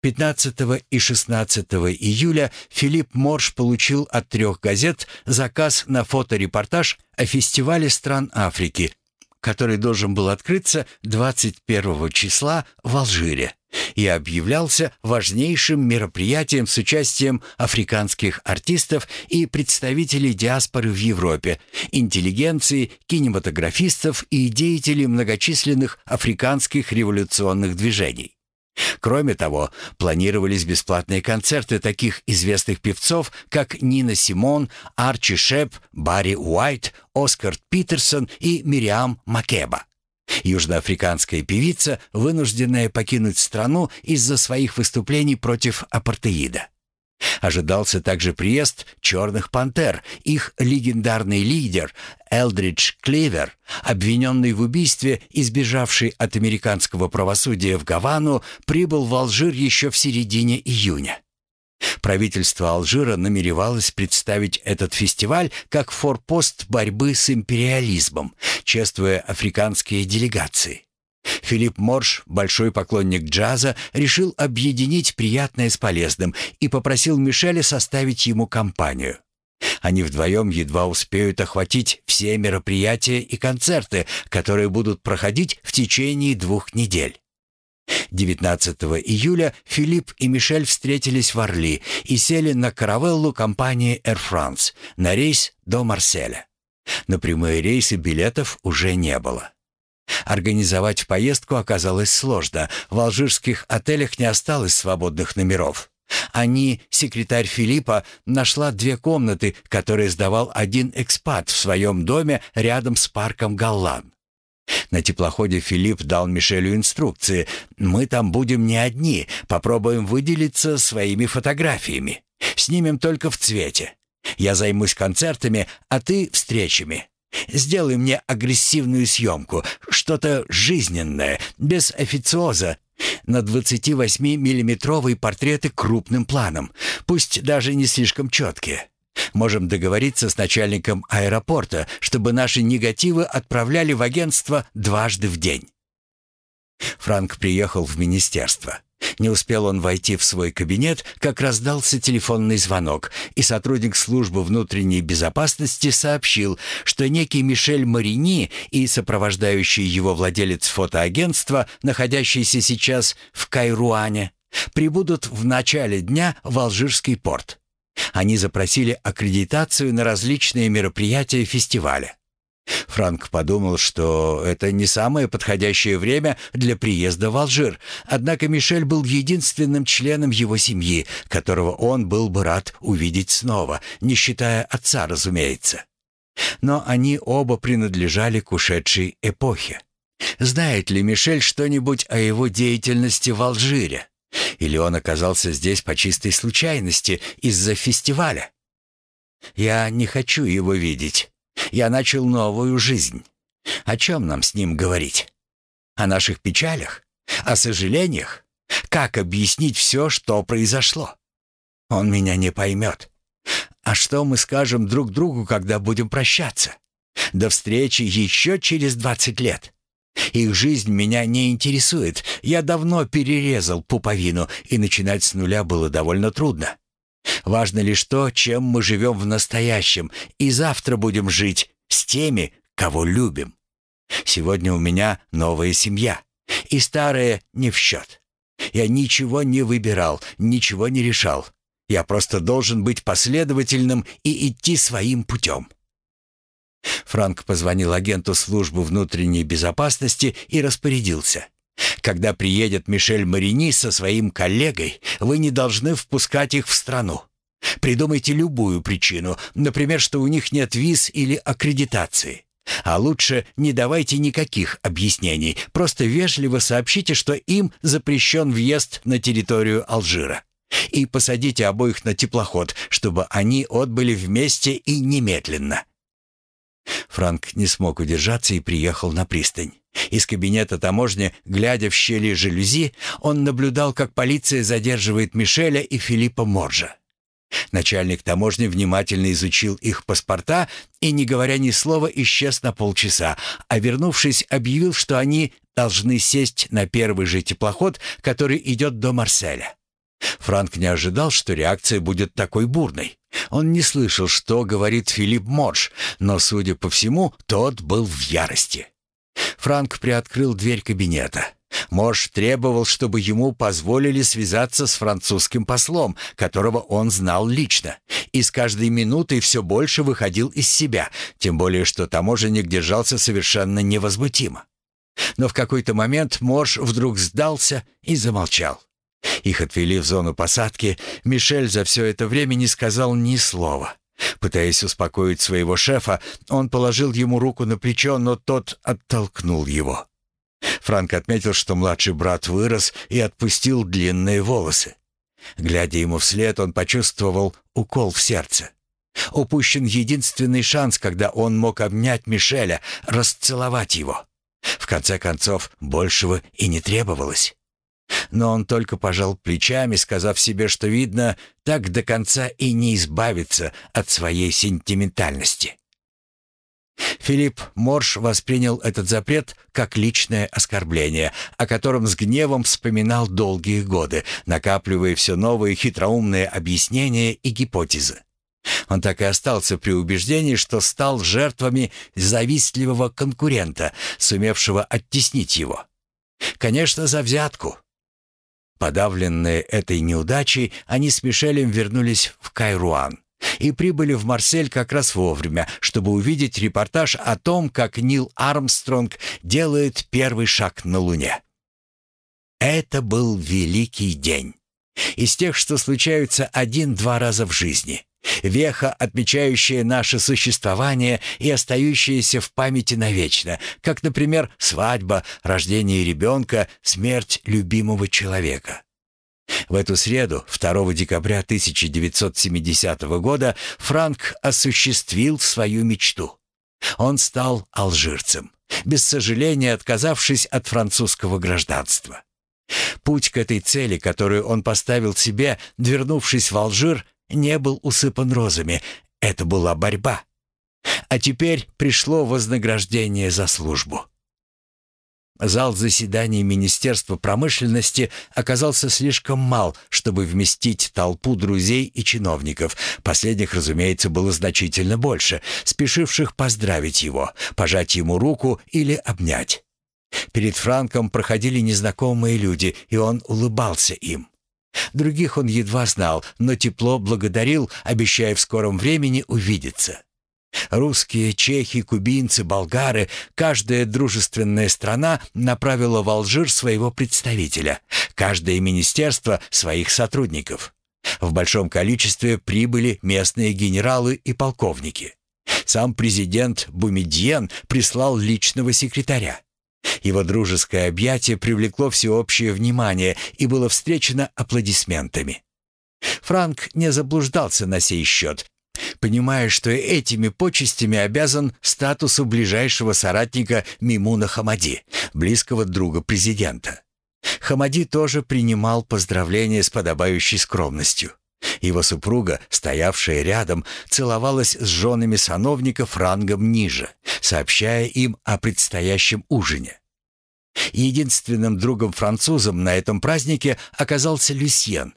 15 и 16 июля Филипп Морш получил от трех газет заказ на фоторепортаж о фестивале стран Африки, который должен был открыться 21 числа в Алжире и объявлялся важнейшим мероприятием с участием африканских артистов и представителей диаспоры в Европе, интеллигенции, кинематографистов и деятелей многочисленных африканских революционных движений. Кроме того, планировались бесплатные концерты таких известных певцов, как Нина Симон, Арчи Шеп, Барри Уайт, Оскар Питерсон и Мириам Макеба. Южноафриканская певица, вынужденная покинуть страну из-за своих выступлений против апартеида. Ожидался также приезд «Черных пантер». Их легендарный лидер Элдридж Кливер, обвиненный в убийстве и сбежавший от американского правосудия в Гавану, прибыл в Алжир еще в середине июня. Правительство Алжира намеревалось представить этот фестиваль как форпост борьбы с империализмом, чествуя африканские делегации. Филипп Морш, большой поклонник джаза, решил объединить приятное с полезным и попросил Мишеля составить ему компанию. Они вдвоем едва успеют охватить все мероприятия и концерты, которые будут проходить в течение двух недель. 19 июля Филипп и Мишель встретились в Орли и сели на каравеллу компании Air France на рейс до Марселя. На прямые рейсы билетов уже не было. Организовать поездку оказалось сложно. В алжирских отелях не осталось свободных номеров. Они, секретарь Филиппа, нашла две комнаты, которые сдавал один экспат в своем доме рядом с парком Галлан. На теплоходе Филипп дал Мишелю инструкции. «Мы там будем не одни, попробуем выделиться своими фотографиями. Снимем только в цвете. Я займусь концертами, а ты встречами. Сделай мне агрессивную съемку, что-то жизненное, без официоза, на 28-миллиметровые портреты крупным планом, пусть даже не слишком четкие. Можем договориться с начальником аэропорта, чтобы наши негативы отправляли в агентство дважды в день. Франк приехал в министерство. Не успел он войти в свой кабинет, как раздался телефонный звонок, и сотрудник службы внутренней безопасности сообщил, что некий Мишель Марини и сопровождающий его владелец фотоагентства, находящийся сейчас в Кайруане, прибудут в начале дня в Алжирский порт. Они запросили аккредитацию на различные мероприятия фестиваля. Франк подумал, что это не самое подходящее время для приезда в Алжир, однако Мишель был единственным членом его семьи, которого он был бы рад увидеть снова, не считая отца, разумеется. Но они оба принадлежали к ушедшей эпохе. Знает ли Мишель что-нибудь о его деятельности в Алжире? Или он оказался здесь по чистой случайности из-за фестиваля? Я не хочу его видеть. Я начал новую жизнь. О чем нам с ним говорить? О наших печалях? О сожалениях? Как объяснить все, что произошло? Он меня не поймет. А что мы скажем друг другу, когда будем прощаться? До встречи еще через двадцать лет. Их жизнь меня не интересует. Я давно перерезал пуповину, и начинать с нуля было довольно трудно. Важно лишь то, чем мы живем в настоящем, и завтра будем жить с теми, кого любим. Сегодня у меня новая семья, и старая не в счет. Я ничего не выбирал, ничего не решал. Я просто должен быть последовательным и идти своим путем. Франк позвонил агенту службы внутренней безопасности и распорядился. Когда приедет Мишель Марини со своим коллегой, вы не должны впускать их в страну. Придумайте любую причину, например, что у них нет виз или аккредитации. А лучше не давайте никаких объяснений, просто вежливо сообщите, что им запрещен въезд на территорию Алжира. И посадите обоих на теплоход, чтобы они отбыли вместе и немедленно. Франк не смог удержаться и приехал на пристань. Из кабинета таможни, глядя в щели жалюзи, он наблюдал, как полиция задерживает Мишеля и Филиппа Моржа. Начальник таможни внимательно изучил их паспорта и, не говоря ни слова, исчез на полчаса, а вернувшись, объявил, что они должны сесть на первый же теплоход, который идет до Марселя. Франк не ожидал, что реакция будет такой бурной. Он не слышал, что говорит Филипп Морш, но, судя по всему, тот был в ярости. Франк приоткрыл дверь кабинета. Морш требовал, чтобы ему позволили связаться с французским послом, которого он знал лично, и с каждой минутой все больше выходил из себя, тем более что таможенник держался совершенно невозмутимо. Но в какой-то момент Морш вдруг сдался и замолчал. Их отвели в зону посадки. Мишель за все это время не сказал ни слова. Пытаясь успокоить своего шефа, он положил ему руку на плечо, но тот оттолкнул его. Франк отметил, что младший брат вырос и отпустил длинные волосы. Глядя ему вслед, он почувствовал укол в сердце. Упущен единственный шанс, когда он мог обнять Мишеля, расцеловать его. В конце концов, большего и не требовалось. Но он только пожал плечами, сказав себе, что, видно, так до конца и не избавиться от своей сентиментальности. Филипп Морш воспринял этот запрет как личное оскорбление, о котором с гневом вспоминал долгие годы, накапливая все новые хитроумные объяснения и гипотезы. Он так и остался при убеждении, что стал жертвами завистливого конкурента, сумевшего оттеснить его. Конечно, за взятку. Подавленные этой неудачей, они с Мишелем вернулись в Кайруан и прибыли в Марсель как раз вовремя, чтобы увидеть репортаж о том, как Нил Армстронг делает первый шаг на Луне. Это был великий день. Из тех, что случаются один-два раза в жизни. Веха, отмечающая наше существование и остающаяся в памяти навечно, как, например, свадьба, рождение ребенка, смерть любимого человека. В эту среду, 2 декабря 1970 года, Франк осуществил свою мечту. Он стал алжирцем, без сожаления отказавшись от французского гражданства. Путь к этой цели, которую он поставил себе, вернувшись в Алжир, не был усыпан розами. Это была борьба. А теперь пришло вознаграждение за службу. Зал заседаний Министерства промышленности оказался слишком мал, чтобы вместить толпу друзей и чиновников. Последних, разумеется, было значительно больше, спешивших поздравить его, пожать ему руку или обнять. Перед Франком проходили незнакомые люди, и он улыбался им. Других он едва знал, но тепло благодарил, обещая в скором времени увидеться. Русские, чехи, кубинцы, болгары, каждая дружественная страна направила в Алжир своего представителя, каждое министерство своих сотрудников. В большом количестве прибыли местные генералы и полковники. Сам президент Бумедьен прислал личного секретаря. Его дружеское объятие привлекло всеобщее внимание и было встречено аплодисментами. Франк не заблуждался на сей счет, понимая, что этими почестями обязан статусу ближайшего соратника Мимуна Хамади, близкого друга президента. Хамади тоже принимал поздравления с подобающей скромностью. Его супруга, стоявшая рядом, целовалась с женами сановников рангом ниже, сообщая им о предстоящем ужине. Единственным другом-французом на этом празднике оказался Люсьен.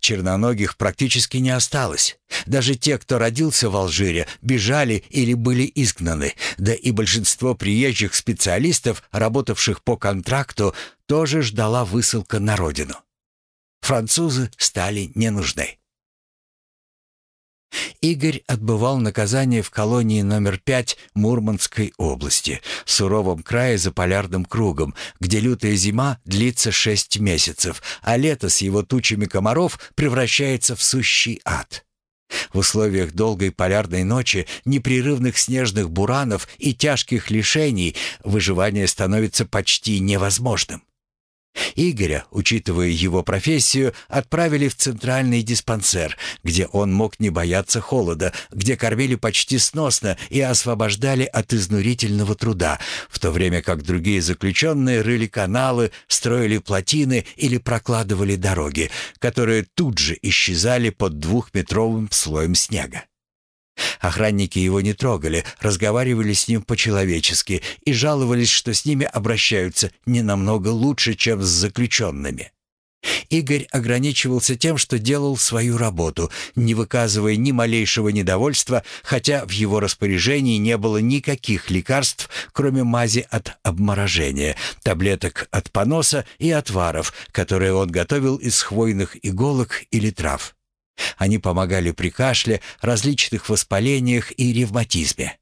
Черноногих практически не осталось. Даже те, кто родился в Алжире, бежали или были изгнаны, да и большинство приезжих специалистов, работавших по контракту, тоже ждала высылка на родину. Французы стали не нужны. Игорь отбывал наказание в колонии номер 5 Мурманской области, в суровом крае за полярным кругом, где лютая зима длится 6 месяцев, а лето с его тучами комаров превращается в сущий ад. В условиях долгой полярной ночи, непрерывных снежных буранов и тяжких лишений выживание становится почти невозможным. Игоря, учитывая его профессию, отправили в центральный диспансер, где он мог не бояться холода, где кормили почти сносно и освобождали от изнурительного труда, в то время как другие заключенные рыли каналы, строили плотины или прокладывали дороги, которые тут же исчезали под двухметровым слоем снега. Охранники его не трогали, разговаривали с ним по-человечески и жаловались, что с ними обращаются не намного лучше, чем с заключенными. Игорь ограничивался тем, что делал свою работу, не выказывая ни малейшего недовольства, хотя в его распоряжении не было никаких лекарств, кроме мази от обморожения, таблеток от поноса и отваров, которые он готовил из хвойных иголок или трав. Они помогали при кашле, различных воспалениях и ревматизме.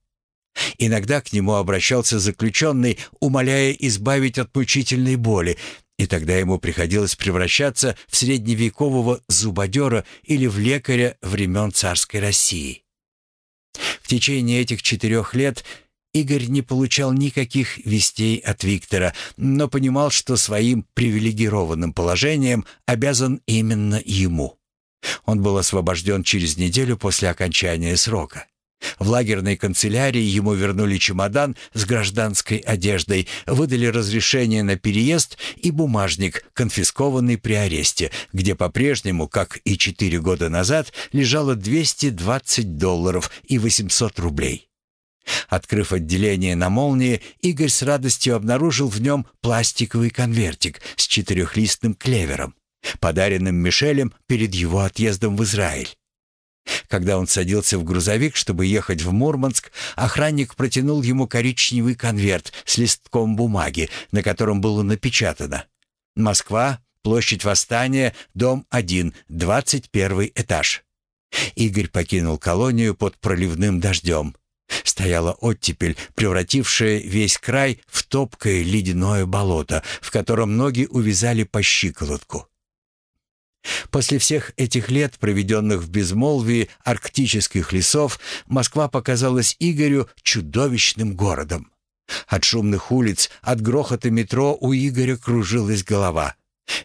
Иногда к нему обращался заключенный, умоляя избавить от мучительной боли, и тогда ему приходилось превращаться в средневекового зубодера или в лекаря времен царской России. В течение этих четырех лет Игорь не получал никаких вестей от Виктора, но понимал, что своим привилегированным положением обязан именно ему. Он был освобожден через неделю после окончания срока. В лагерной канцелярии ему вернули чемодан с гражданской одеждой, выдали разрешение на переезд и бумажник, конфискованный при аресте, где по-прежнему, как и четыре года назад, лежало 220 долларов и 800 рублей. Открыв отделение на молнии, Игорь с радостью обнаружил в нем пластиковый конвертик с четырехлистным клевером подаренным Мишелем перед его отъездом в Израиль. Когда он садился в грузовик, чтобы ехать в Мурманск, охранник протянул ему коричневый конверт с листком бумаги, на котором было напечатано «Москва, площадь Восстания, дом 1, 21 этаж». Игорь покинул колонию под проливным дождем. Стояла оттепель, превратившая весь край в топкое ледяное болото, в котором ноги увязали по щиколотку. После всех этих лет, проведенных в безмолвии арктических лесов, Москва показалась Игорю чудовищным городом. От шумных улиц, от грохота метро у Игоря кружилась голова.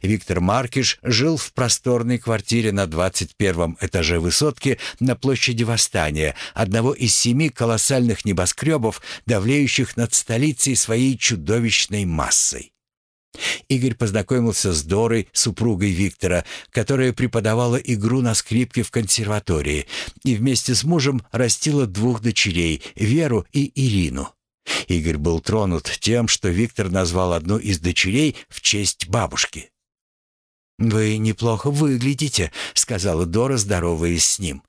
Виктор Маркиш жил в просторной квартире на 21 этаже высотки на площади Восстания, одного из семи колоссальных небоскребов, давлеющих над столицей своей чудовищной массой. Игорь познакомился с Дорой, супругой Виктора, которая преподавала игру на скрипке в консерватории и вместе с мужем растила двух дочерей, Веру и Ирину. Игорь был тронут тем, что Виктор назвал одну из дочерей в честь бабушки. «Вы неплохо выглядите», — сказала Дора, здороваясь с ним.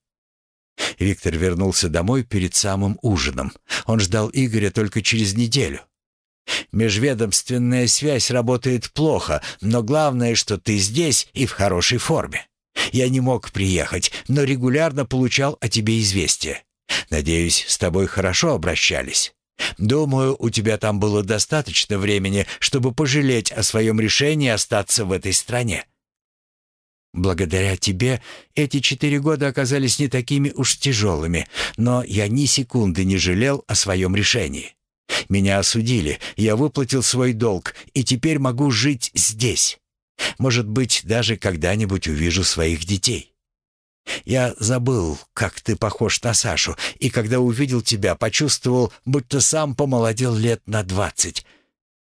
Виктор вернулся домой перед самым ужином. Он ждал Игоря только через неделю. Межведомственная связь работает плохо, но главное, что ты здесь и в хорошей форме. Я не мог приехать, но регулярно получал о тебе известия. Надеюсь, с тобой хорошо обращались. Думаю, у тебя там было достаточно времени, чтобы пожалеть о своем решении остаться в этой стране. Благодаря тебе эти четыре года оказались не такими уж тяжелыми, но я ни секунды не жалел о своем решении. Меня осудили, я выплатил свой долг, и теперь могу жить здесь. Может быть, даже когда-нибудь увижу своих детей. Я забыл, как ты похож на Сашу, и когда увидел тебя, почувствовал, будто сам помолодел лет на двадцать.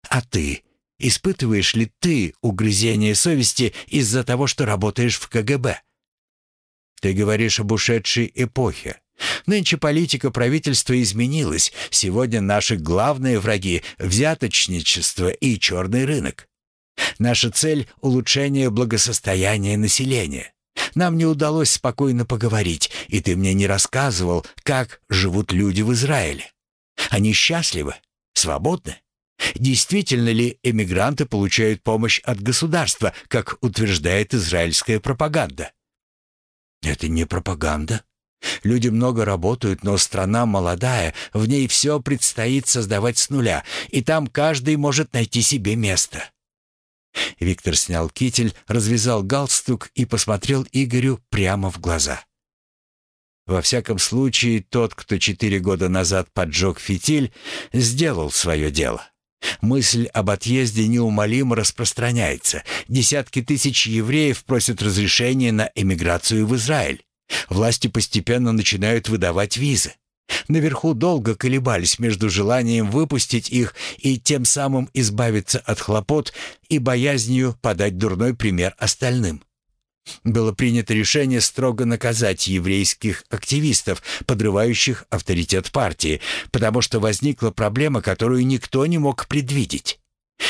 А ты? Испытываешь ли ты угрызение совести из-за того, что работаешь в КГБ? Ты говоришь об ушедшей эпохе. Нынче политика правительства изменилась. Сегодня наши главные враги – взяточничество и черный рынок. Наша цель – улучшение благосостояния населения. Нам не удалось спокойно поговорить, и ты мне не рассказывал, как живут люди в Израиле. Они счастливы? Свободны? Действительно ли эмигранты получают помощь от государства, как утверждает израильская пропаганда? Это не пропаганда. Люди много работают, но страна молодая, в ней все предстоит создавать с нуля, и там каждый может найти себе место. Виктор снял китель, развязал галстук и посмотрел Игорю прямо в глаза. Во всяком случае, тот, кто четыре года назад поджег фитиль, сделал свое дело. Мысль об отъезде неумолимо распространяется. Десятки тысяч евреев просят разрешения на эмиграцию в Израиль. Власти постепенно начинают выдавать визы. Наверху долго колебались между желанием выпустить их и тем самым избавиться от хлопот и боязнью подать дурной пример остальным. Было принято решение строго наказать еврейских активистов, подрывающих авторитет партии, потому что возникла проблема, которую никто не мог предвидеть.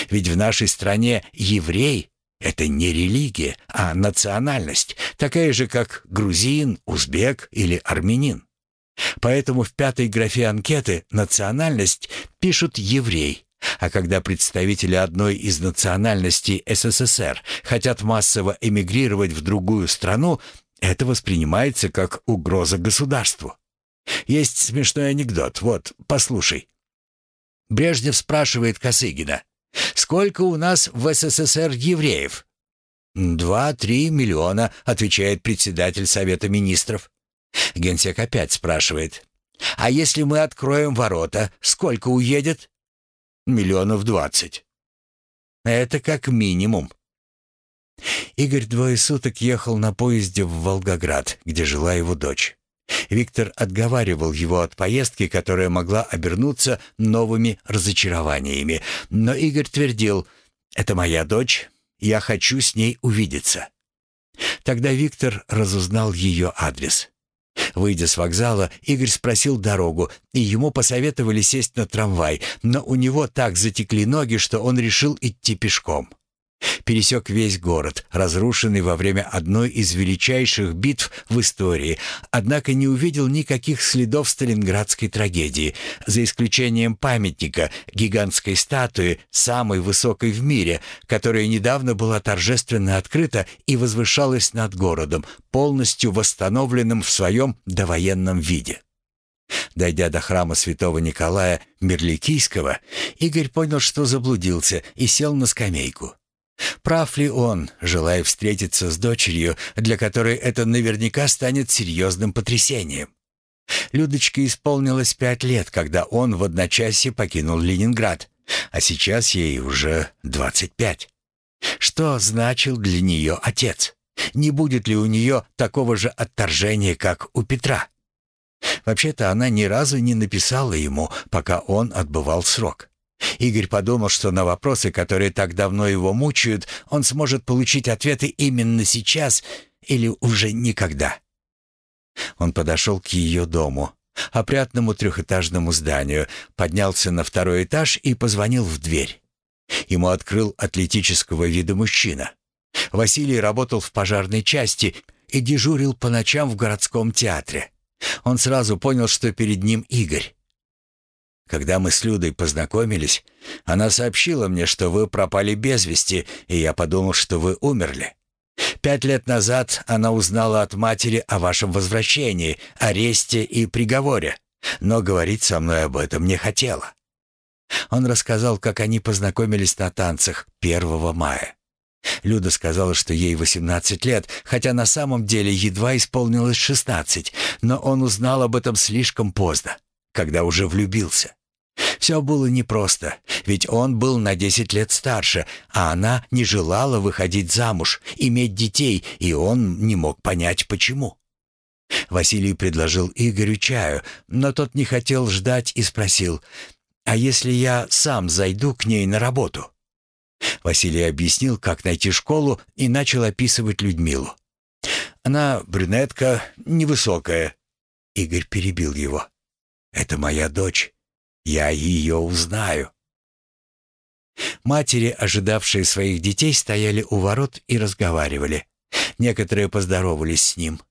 Ведь в нашей стране еврей Это не религия, а национальность, такая же, как грузин, узбек или армянин. Поэтому в пятой графе анкеты «национальность» пишут «еврей», а когда представители одной из национальностей СССР хотят массово эмигрировать в другую страну, это воспринимается как угроза государству. Есть смешной анекдот, вот, послушай. Брежнев спрашивает Косыгина, «Сколько у нас в СССР евреев?» «Два-три миллиона», — отвечает председатель Совета Министров. Генсек опять спрашивает, «А если мы откроем ворота, сколько уедет?» «Миллионов двадцать». «Это как минимум». Игорь двое суток ехал на поезде в Волгоград, где жила его дочь. Виктор отговаривал его от поездки, которая могла обернуться новыми разочарованиями. Но Игорь твердил «Это моя дочь, я хочу с ней увидеться». Тогда Виктор разузнал ее адрес. Выйдя с вокзала, Игорь спросил дорогу, и ему посоветовали сесть на трамвай, но у него так затекли ноги, что он решил идти пешком. Пересек весь город, разрушенный во время одной из величайших битв в истории, однако не увидел никаких следов сталинградской трагедии, за исключением памятника, гигантской статуи, самой высокой в мире, которая недавно была торжественно открыта и возвышалась над городом, полностью восстановленным в своем довоенном виде. Дойдя до храма святого Николая Мерликийского, Игорь понял, что заблудился и сел на скамейку. Прав ли он, желая встретиться с дочерью, для которой это наверняка станет серьезным потрясением? Людочке исполнилось пять лет, когда он в одночасье покинул Ленинград, а сейчас ей уже двадцать пять. Что значил для нее отец? Не будет ли у нее такого же отторжения, как у Петра? Вообще-то она ни разу не написала ему, пока он отбывал срок. Игорь подумал, что на вопросы, которые так давно его мучают, он сможет получить ответы именно сейчас или уже никогда. Он подошел к ее дому, опрятному трехэтажному зданию, поднялся на второй этаж и позвонил в дверь. Ему открыл атлетического вида мужчина. Василий работал в пожарной части и дежурил по ночам в городском театре. Он сразу понял, что перед ним Игорь. Когда мы с Людой познакомились, она сообщила мне, что вы пропали без вести, и я подумал, что вы умерли. Пять лет назад она узнала от матери о вашем возвращении, аресте и приговоре, но говорить со мной об этом не хотела. Он рассказал, как они познакомились на танцах 1 мая. Люда сказала, что ей 18 лет, хотя на самом деле едва исполнилось 16, но он узнал об этом слишком поздно, когда уже влюбился. Все было непросто, ведь он был на 10 лет старше, а она не желала выходить замуж, иметь детей, и он не мог понять, почему. Василий предложил Игорю чаю, но тот не хотел ждать и спросил, «А если я сам зайду к ней на работу?» Василий объяснил, как найти школу, и начал описывать Людмилу. «Она брюнетка, невысокая». Игорь перебил его. «Это моя дочь. Я ее узнаю». Матери, ожидавшие своих детей, стояли у ворот и разговаривали. Некоторые поздоровались с ним.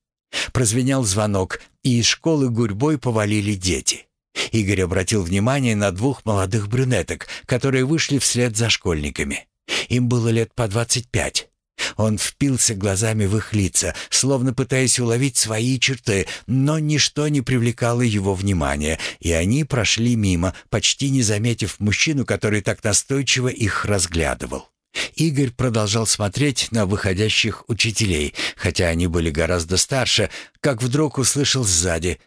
Прозвенел звонок, и из школы гурьбой повалили дети. Игорь обратил внимание на двух молодых брюнеток, которые вышли вслед за школьниками. Им было лет по двадцать пять. Он впился глазами в их лица, словно пытаясь уловить свои черты, но ничто не привлекало его внимания, и они прошли мимо, почти не заметив мужчину, который так настойчиво их разглядывал. Игорь продолжал смотреть на выходящих учителей, хотя они были гораздо старше, как вдруг услышал сзади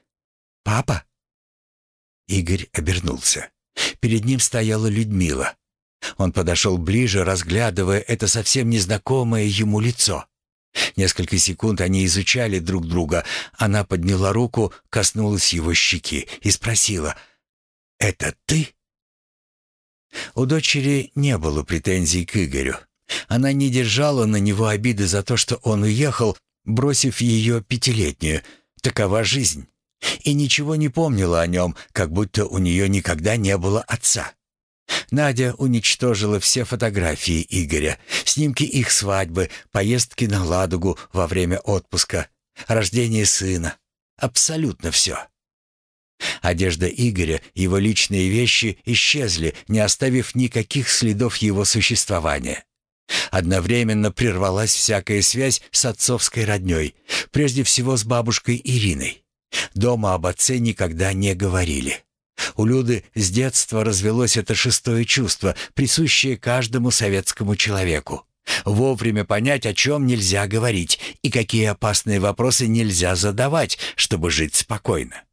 «Папа?». Игорь обернулся. Перед ним стояла Людмила. Он подошел ближе, разглядывая это совсем незнакомое ему лицо. Несколько секунд они изучали друг друга. Она подняла руку, коснулась его щеки и спросила «Это ты?» У дочери не было претензий к Игорю. Она не держала на него обиды за то, что он уехал, бросив ее пятилетнюю. Такова жизнь. И ничего не помнила о нем, как будто у нее никогда не было отца. Надя уничтожила все фотографии Игоря, снимки их свадьбы, поездки на Ладогу во время отпуска, рождение сына. Абсолютно все. Одежда Игоря, его личные вещи исчезли, не оставив никаких следов его существования. Одновременно прервалась всякая связь с отцовской роднёй, прежде всего с бабушкой Ириной. Дома об отце никогда не говорили. У Люды с детства развелось это шестое чувство, присущее каждому советскому человеку. Вовремя понять, о чем нельзя говорить и какие опасные вопросы нельзя задавать, чтобы жить спокойно.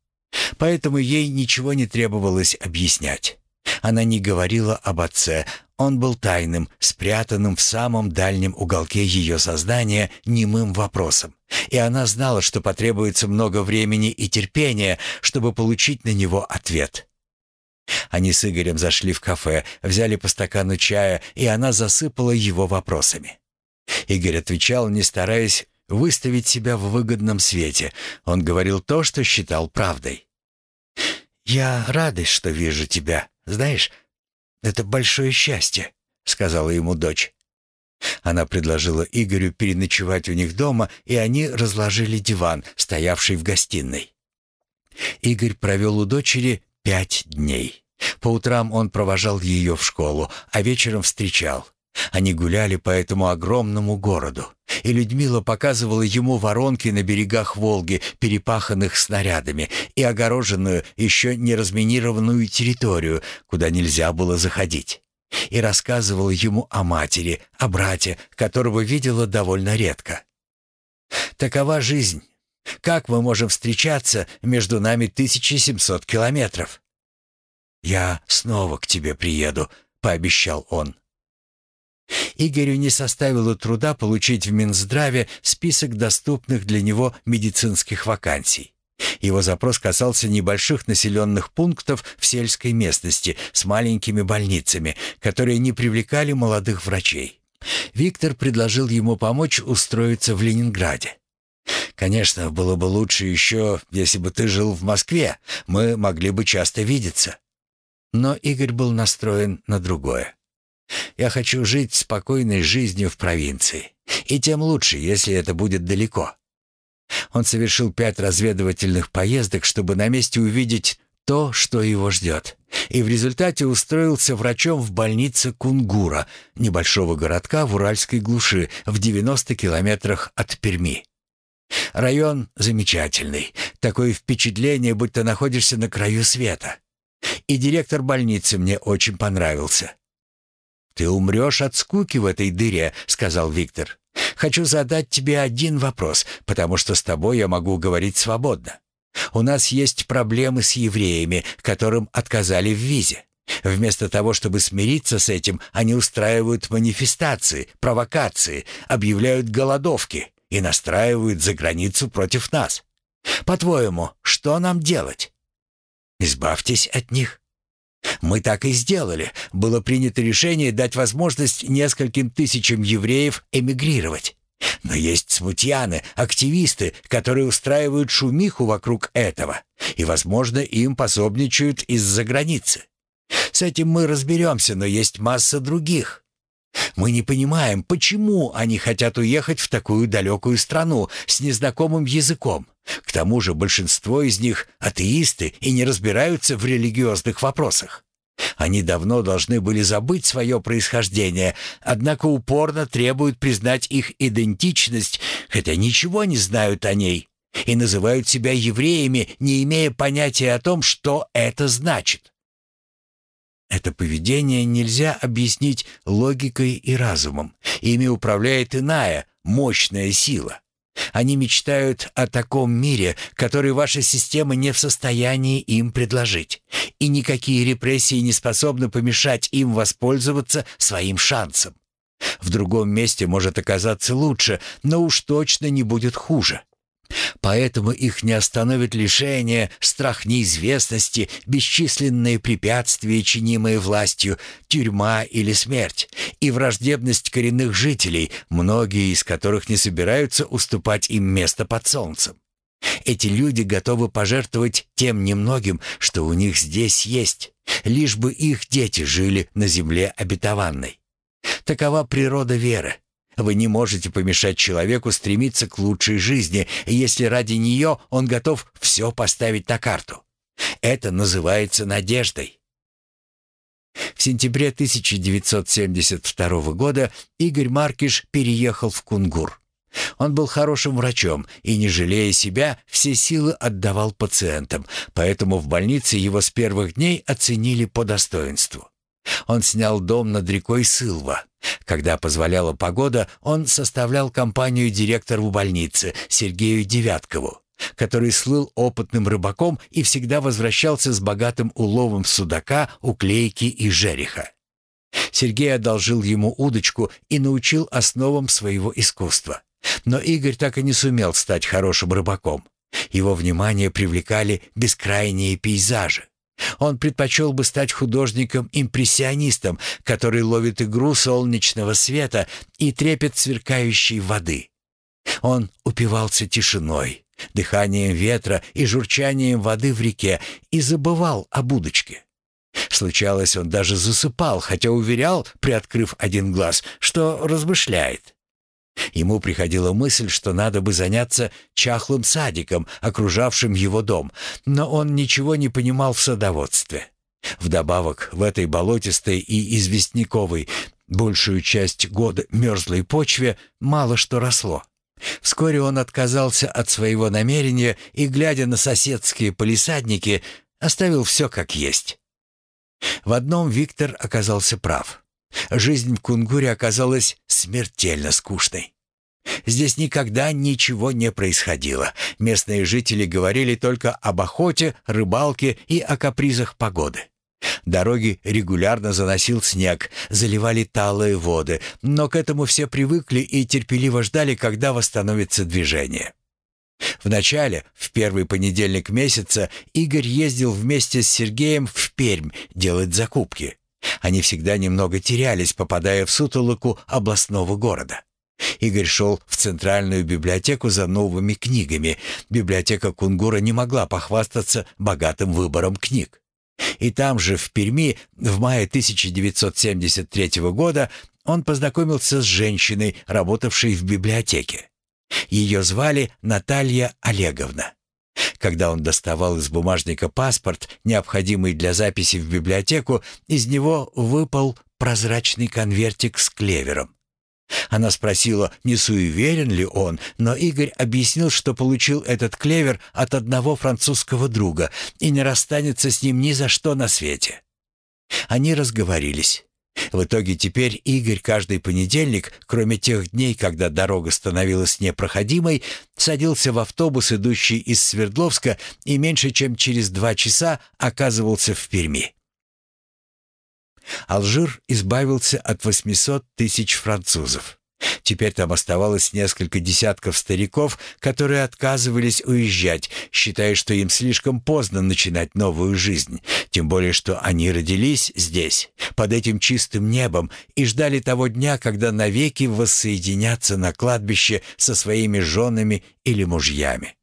Поэтому ей ничего не требовалось объяснять. Она не говорила об отце, он был тайным, спрятанным в самом дальнем уголке ее сознания немым вопросом. И она знала, что потребуется много времени и терпения, чтобы получить на него ответ. Они с Игорем зашли в кафе, взяли по стакану чая, и она засыпала его вопросами. Игорь отвечал, не стараясь выставить себя в выгодном свете. Он говорил то, что считал правдой. «Я рада, что вижу тебя. Знаешь, это большое счастье», — сказала ему дочь. Она предложила Игорю переночевать у них дома, и они разложили диван, стоявший в гостиной. Игорь провел у дочери пять дней. По утрам он провожал ее в школу, а вечером встречал. Они гуляли по этому огромному городу, и Людмила показывала ему воронки на берегах Волги, перепаханных снарядами, и огороженную, еще не разминированную территорию, куда нельзя было заходить. И рассказывала ему о матери, о брате, которого видела довольно редко. «Такова жизнь. Как мы можем встречаться между нами 1700 километров?» «Я снова к тебе приеду», — пообещал он. Игорю не составило труда получить в Минздраве список доступных для него медицинских вакансий. Его запрос касался небольших населенных пунктов в сельской местности с маленькими больницами, которые не привлекали молодых врачей. Виктор предложил ему помочь устроиться в Ленинграде. «Конечно, было бы лучше еще, если бы ты жил в Москве. Мы могли бы часто видеться». Но Игорь был настроен на другое. Я хочу жить спокойной жизнью в провинции. И тем лучше, если это будет далеко. Он совершил пять разведывательных поездок, чтобы на месте увидеть то, что его ждет. И в результате устроился врачом в больнице Кунгура, небольшого городка в Уральской глуши, в 90 километрах от Перми. Район замечательный. Такое впечатление, будто находишься на краю света. И директор больницы мне очень понравился. «Ты умрешь от скуки в этой дыре», — сказал Виктор. «Хочу задать тебе один вопрос, потому что с тобой я могу говорить свободно. У нас есть проблемы с евреями, которым отказали в визе. Вместо того, чтобы смириться с этим, они устраивают манифестации, провокации, объявляют голодовки и настраивают за границу против нас. По-твоему, что нам делать? Избавьтесь от них. Мы так и сделали. Было принято решение дать возможность нескольким тысячам евреев эмигрировать. Но есть смутьяны, активисты, которые устраивают шумиху вокруг этого, и, возможно, им пособничают из-за границы. С этим мы разберемся, но есть масса других. Мы не понимаем, почему они хотят уехать в такую далекую страну с незнакомым языком. К тому же большинство из них атеисты и не разбираются в религиозных вопросах. Они давно должны были забыть свое происхождение, однако упорно требуют признать их идентичность, хотя ничего не знают о ней, и называют себя евреями, не имея понятия о том, что это значит. Это поведение нельзя объяснить логикой и разумом. Ими управляет иная, мощная сила. Они мечтают о таком мире, который ваша система не в состоянии им предложить. И никакие репрессии не способны помешать им воспользоваться своим шансом. В другом месте может оказаться лучше, но уж точно не будет хуже. Поэтому их не остановит лишение, страх неизвестности, бесчисленные препятствия, чинимые властью, тюрьма или смерть, и враждебность коренных жителей, многие из которых не собираются уступать им место под солнцем. Эти люди готовы пожертвовать тем немногим, что у них здесь есть, лишь бы их дети жили на земле обетованной. Такова природа веры. Вы не можете помешать человеку стремиться к лучшей жизни, если ради нее он готов все поставить на карту. Это называется надеждой. В сентябре 1972 года Игорь Маркиш переехал в Кунгур. Он был хорошим врачом и, не жалея себя, все силы отдавал пациентам, поэтому в больнице его с первых дней оценили по достоинству. Он снял дом над рекой Сылва. Когда позволяла погода, он составлял компанию директору больницы Сергею Девяткову, который слыл опытным рыбаком и всегда возвращался с богатым уловом судака, уклейки и жереха. Сергей одолжил ему удочку и научил основам своего искусства. Но Игорь так и не сумел стать хорошим рыбаком. Его внимание привлекали бескрайние пейзажи. Он предпочел бы стать художником-импрессионистом, который ловит игру солнечного света и трепет сверкающей воды. Он упивался тишиной, дыханием ветра и журчанием воды в реке и забывал о будочке. Случалось, он даже засыпал, хотя уверял, приоткрыв один глаз, что размышляет. Ему приходила мысль, что надо бы заняться чахлым садиком, окружавшим его дом, но он ничего не понимал в садоводстве. Вдобавок, в этой болотистой и известняковой, большую часть года мерзлой почве, мало что росло. Вскоре он отказался от своего намерения и, глядя на соседские полисадники, оставил все как есть. В одном Виктор оказался прав. Жизнь в Кунгуре оказалась смертельно скучной. Здесь никогда ничего не происходило. Местные жители говорили только об охоте, рыбалке и о капризах погоды. Дороги регулярно заносил снег, заливали талые воды, но к этому все привыкли и терпеливо ждали, когда восстановится движение. Вначале, в первый понедельник месяца, Игорь ездил вместе с Сергеем в Пермь делать закупки. Они всегда немного терялись, попадая в сутолоку областного города. Игорь шел в центральную библиотеку за новыми книгами. Библиотека Кунгура не могла похвастаться богатым выбором книг. И там же, в Перми, в мае 1973 года, он познакомился с женщиной, работавшей в библиотеке. Ее звали Наталья Олеговна. Когда он доставал из бумажника паспорт, необходимый для записи в библиотеку, из него выпал прозрачный конвертик с клевером. Она спросила, не суеверен ли он, но Игорь объяснил, что получил этот клевер от одного французского друга и не расстанется с ним ни за что на свете. Они разговорились. В итоге теперь Игорь каждый понедельник, кроме тех дней, когда дорога становилась непроходимой, садился в автобус, идущий из Свердловска, и меньше чем через два часа оказывался в Перми. Алжир избавился от 800 тысяч французов. Теперь там оставалось несколько десятков стариков, которые отказывались уезжать, считая, что им слишком поздно начинать новую жизнь, тем более что они родились здесь, под этим чистым небом, и ждали того дня, когда навеки воссоединятся на кладбище со своими женами или мужьями.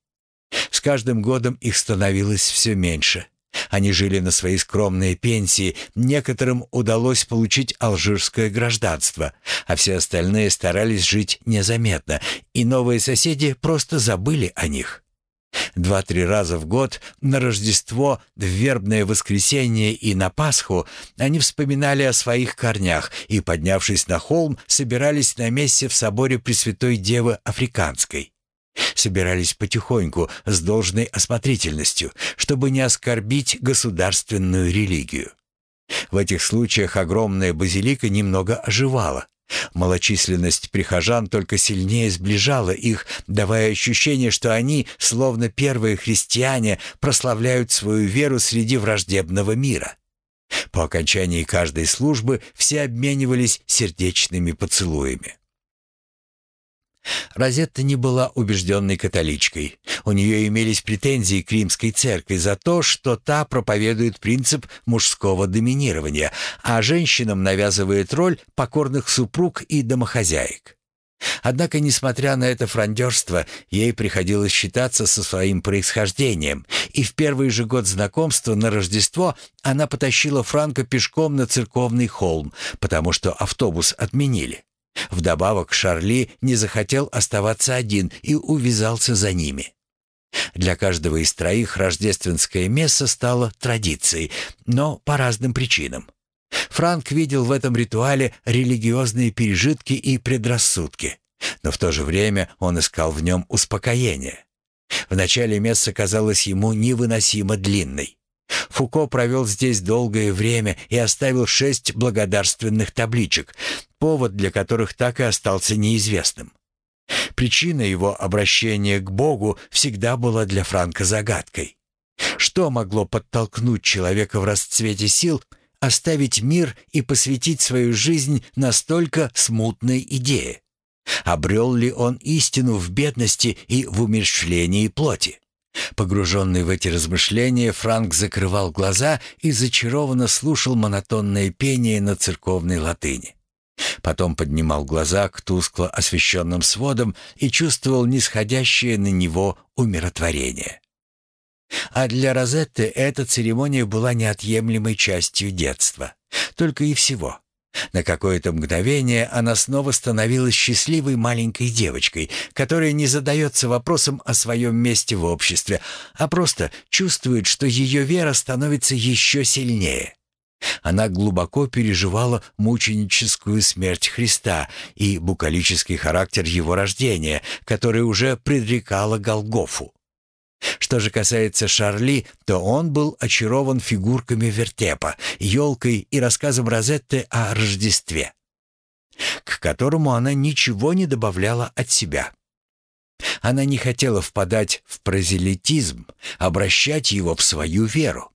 С каждым годом их становилось все меньше. Они жили на свои скромные пенсии, некоторым удалось получить алжирское гражданство, а все остальные старались жить незаметно, и новые соседи просто забыли о них. Два-три раза в год, на Рождество, в вербное воскресенье и на Пасху, они вспоминали о своих корнях и, поднявшись на холм, собирались на месте в соборе Пресвятой Девы Африканской. Собирались потихоньку, с должной осмотрительностью, чтобы не оскорбить государственную религию. В этих случаях огромная базилика немного оживала. Малочисленность прихожан только сильнее сближала их, давая ощущение, что они, словно первые христиане, прославляют свою веру среди враждебного мира. По окончании каждой службы все обменивались сердечными поцелуями. Розетта не была убежденной католичкой. У нее имелись претензии к римской церкви за то, что та проповедует принцип мужского доминирования, а женщинам навязывает роль покорных супруг и домохозяек. Однако, несмотря на это фрондерство, ей приходилось считаться со своим происхождением, и в первый же год знакомства на Рождество она потащила Франка пешком на церковный холм, потому что автобус отменили. Вдобавок Шарли не захотел оставаться один и увязался за ними. Для каждого из троих рождественское место стало традицией, но по разным причинам. Франк видел в этом ритуале религиозные пережитки и предрассудки, но в то же время он искал в нем успокоение. В начале месса казалось ему невыносимо длинной. Фуко провел здесь долгое время и оставил шесть благодарственных табличек, повод для которых так и остался неизвестным. Причина его обращения к Богу всегда была для Франка загадкой. Что могло подтолкнуть человека в расцвете сил оставить мир и посвятить свою жизнь настолько смутной идее? Обрел ли он истину в бедности и в умерщвлении плоти? Погруженный в эти размышления, Франк закрывал глаза и зачарованно слушал монотонное пение на церковной латыни. Потом поднимал глаза к тускло освещенным сводам и чувствовал нисходящее на него умиротворение. А для Розетты эта церемония была неотъемлемой частью детства. Только и всего. На какое-то мгновение она снова становилась счастливой маленькой девочкой, которая не задается вопросом о своем месте в обществе, а просто чувствует, что ее вера становится еще сильнее. Она глубоко переживала мученическую смерть Христа и букалический характер его рождения, который уже предрекала Голгофу. Что же касается Шарли, то он был очарован фигурками вертепа, елкой и рассказом Розетты о Рождестве, к которому она ничего не добавляла от себя. Она не хотела впадать в прозелитизм, обращать его в свою веру.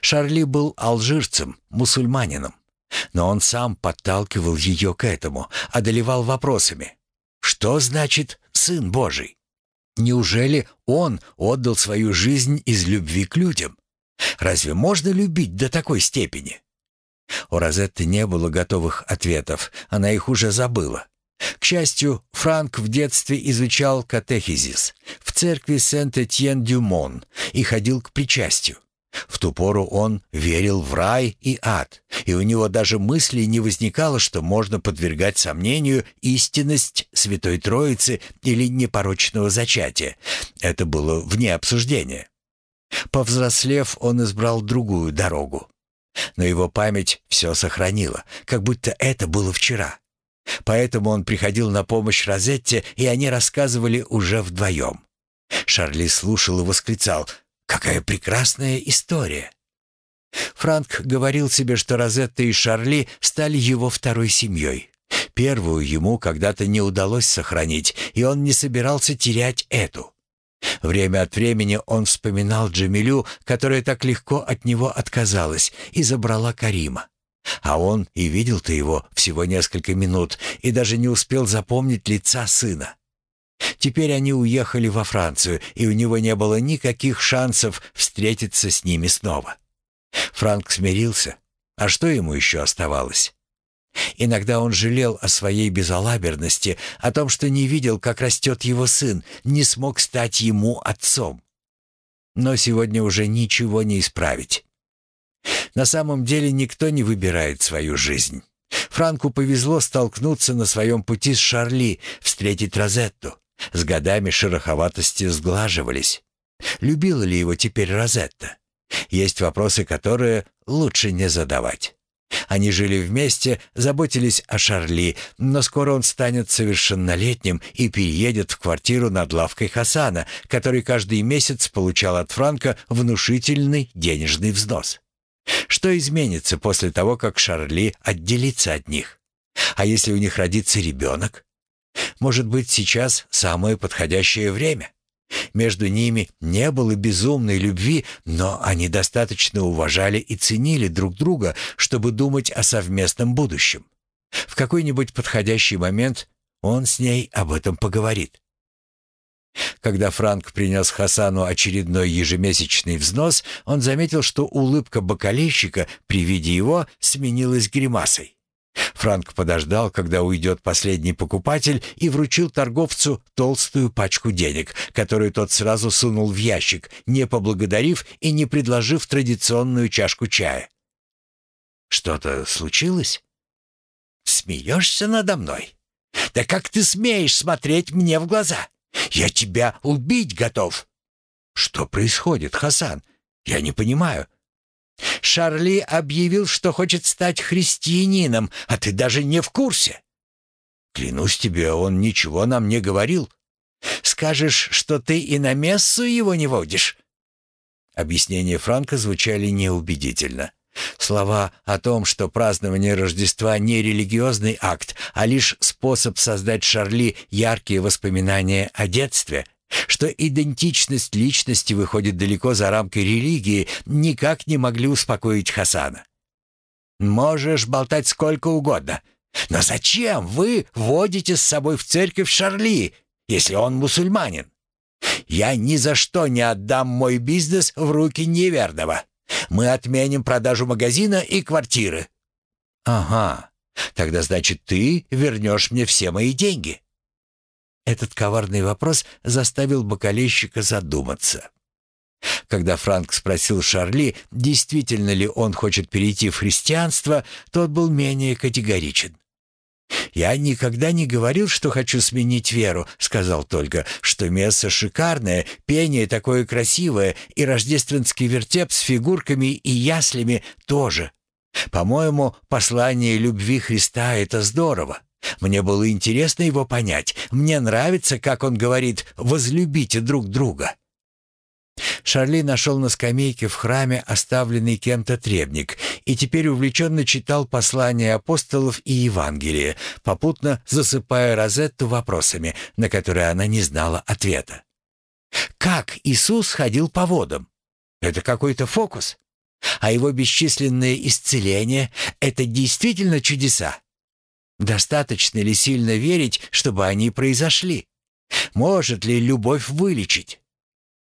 Шарли был алжирцем, мусульманином, но он сам подталкивал ее к этому, одолевал вопросами. Что значит «Сын Божий»? Неужели он отдал свою жизнь из любви к людям? Разве можно любить до такой степени? У Розетты не было готовых ответов, она их уже забыла. К счастью, Франк в детстве изучал катехизис в церкви Сент-Этьен-Дюмон и ходил к причастию. В ту пору он верил в рай и ад, и у него даже мысли не возникало, что можно подвергать сомнению истинность Святой Троицы или непорочного зачатия. Это было вне обсуждения. Повзрослев, он избрал другую дорогу. Но его память все сохранила, как будто это было вчера. Поэтому он приходил на помощь Розетте, и они рассказывали уже вдвоем. Шарли слушал и восклицал — Какая прекрасная история!» Франк говорил себе, что Розетта и Шарли стали его второй семьей. Первую ему когда-то не удалось сохранить, и он не собирался терять эту. Время от времени он вспоминал Джамилю, которая так легко от него отказалась и забрала Карима. А он и видел-то его всего несколько минут и даже не успел запомнить лица сына. Теперь они уехали во Францию, и у него не было никаких шансов встретиться с ними снова. Франк смирился. А что ему еще оставалось? Иногда он жалел о своей безалаберности, о том, что не видел, как растет его сын, не смог стать ему отцом. Но сегодня уже ничего не исправить. На самом деле никто не выбирает свою жизнь. Франку повезло столкнуться на своем пути с Шарли, встретить Розетту. С годами шероховатости сглаживались. Любила ли его теперь Розетта? Есть вопросы, которые лучше не задавать. Они жили вместе, заботились о Шарли, но скоро он станет совершеннолетним и переедет в квартиру над лавкой Хасана, который каждый месяц получал от Франка внушительный денежный взнос. Что изменится после того, как Шарли отделится от них? А если у них родится ребенок? Может быть, сейчас самое подходящее время? Между ними не было безумной любви, но они достаточно уважали и ценили друг друга, чтобы думать о совместном будущем. В какой-нибудь подходящий момент он с ней об этом поговорит. Когда Франк принес Хасану очередной ежемесячный взнос, он заметил, что улыбка бокалейщика при виде его сменилась гримасой. Франк подождал, когда уйдет последний покупатель, и вручил торговцу толстую пачку денег, которую тот сразу сунул в ящик, не поблагодарив и не предложив традиционную чашку чая. «Что-то случилось?» «Смеешься надо мной? Да как ты смеешь смотреть мне в глаза? Я тебя убить готов!» «Что происходит, Хасан? Я не понимаю». Шарли объявил, что хочет стать христианином, а ты даже не в курсе. Клянусь тебе, он ничего нам не говорил. Скажешь, что ты и на мессу его не водишь?» Объяснения Франка звучали неубедительно. Слова о том, что празднование Рождества не религиозный акт, а лишь способ создать Шарли яркие воспоминания о детстве, что идентичность личности выходит далеко за рамки религии, никак не могли успокоить Хасана. «Можешь болтать сколько угодно, но зачем вы водите с собой в церковь Шарли, если он мусульманин? Я ни за что не отдам мой бизнес в руки неверного. Мы отменим продажу магазина и квартиры». «Ага, тогда значит ты вернешь мне все мои деньги». Этот коварный вопрос заставил бокалейщика задуматься. Когда Франк спросил Шарли, действительно ли он хочет перейти в христианство, тот был менее категоричен. «Я никогда не говорил, что хочу сменить веру», — сказал только, «что место шикарное, пение такое красивое и рождественский вертеп с фигурками и яслями тоже. По-моему, послание любви Христа — это здорово. Мне было интересно его понять. Мне нравится, как он говорит «возлюбите друг друга». Шарли нашел на скамейке в храме оставленный кем-то требник и теперь увлеченно читал послания апостолов и Евангелие, попутно засыпая Розетту вопросами, на которые она не знала ответа. Как Иисус ходил по водам? Это какой-то фокус? А его бесчисленные исцеления — это действительно чудеса? Достаточно ли сильно верить, чтобы они произошли? Может ли любовь вылечить?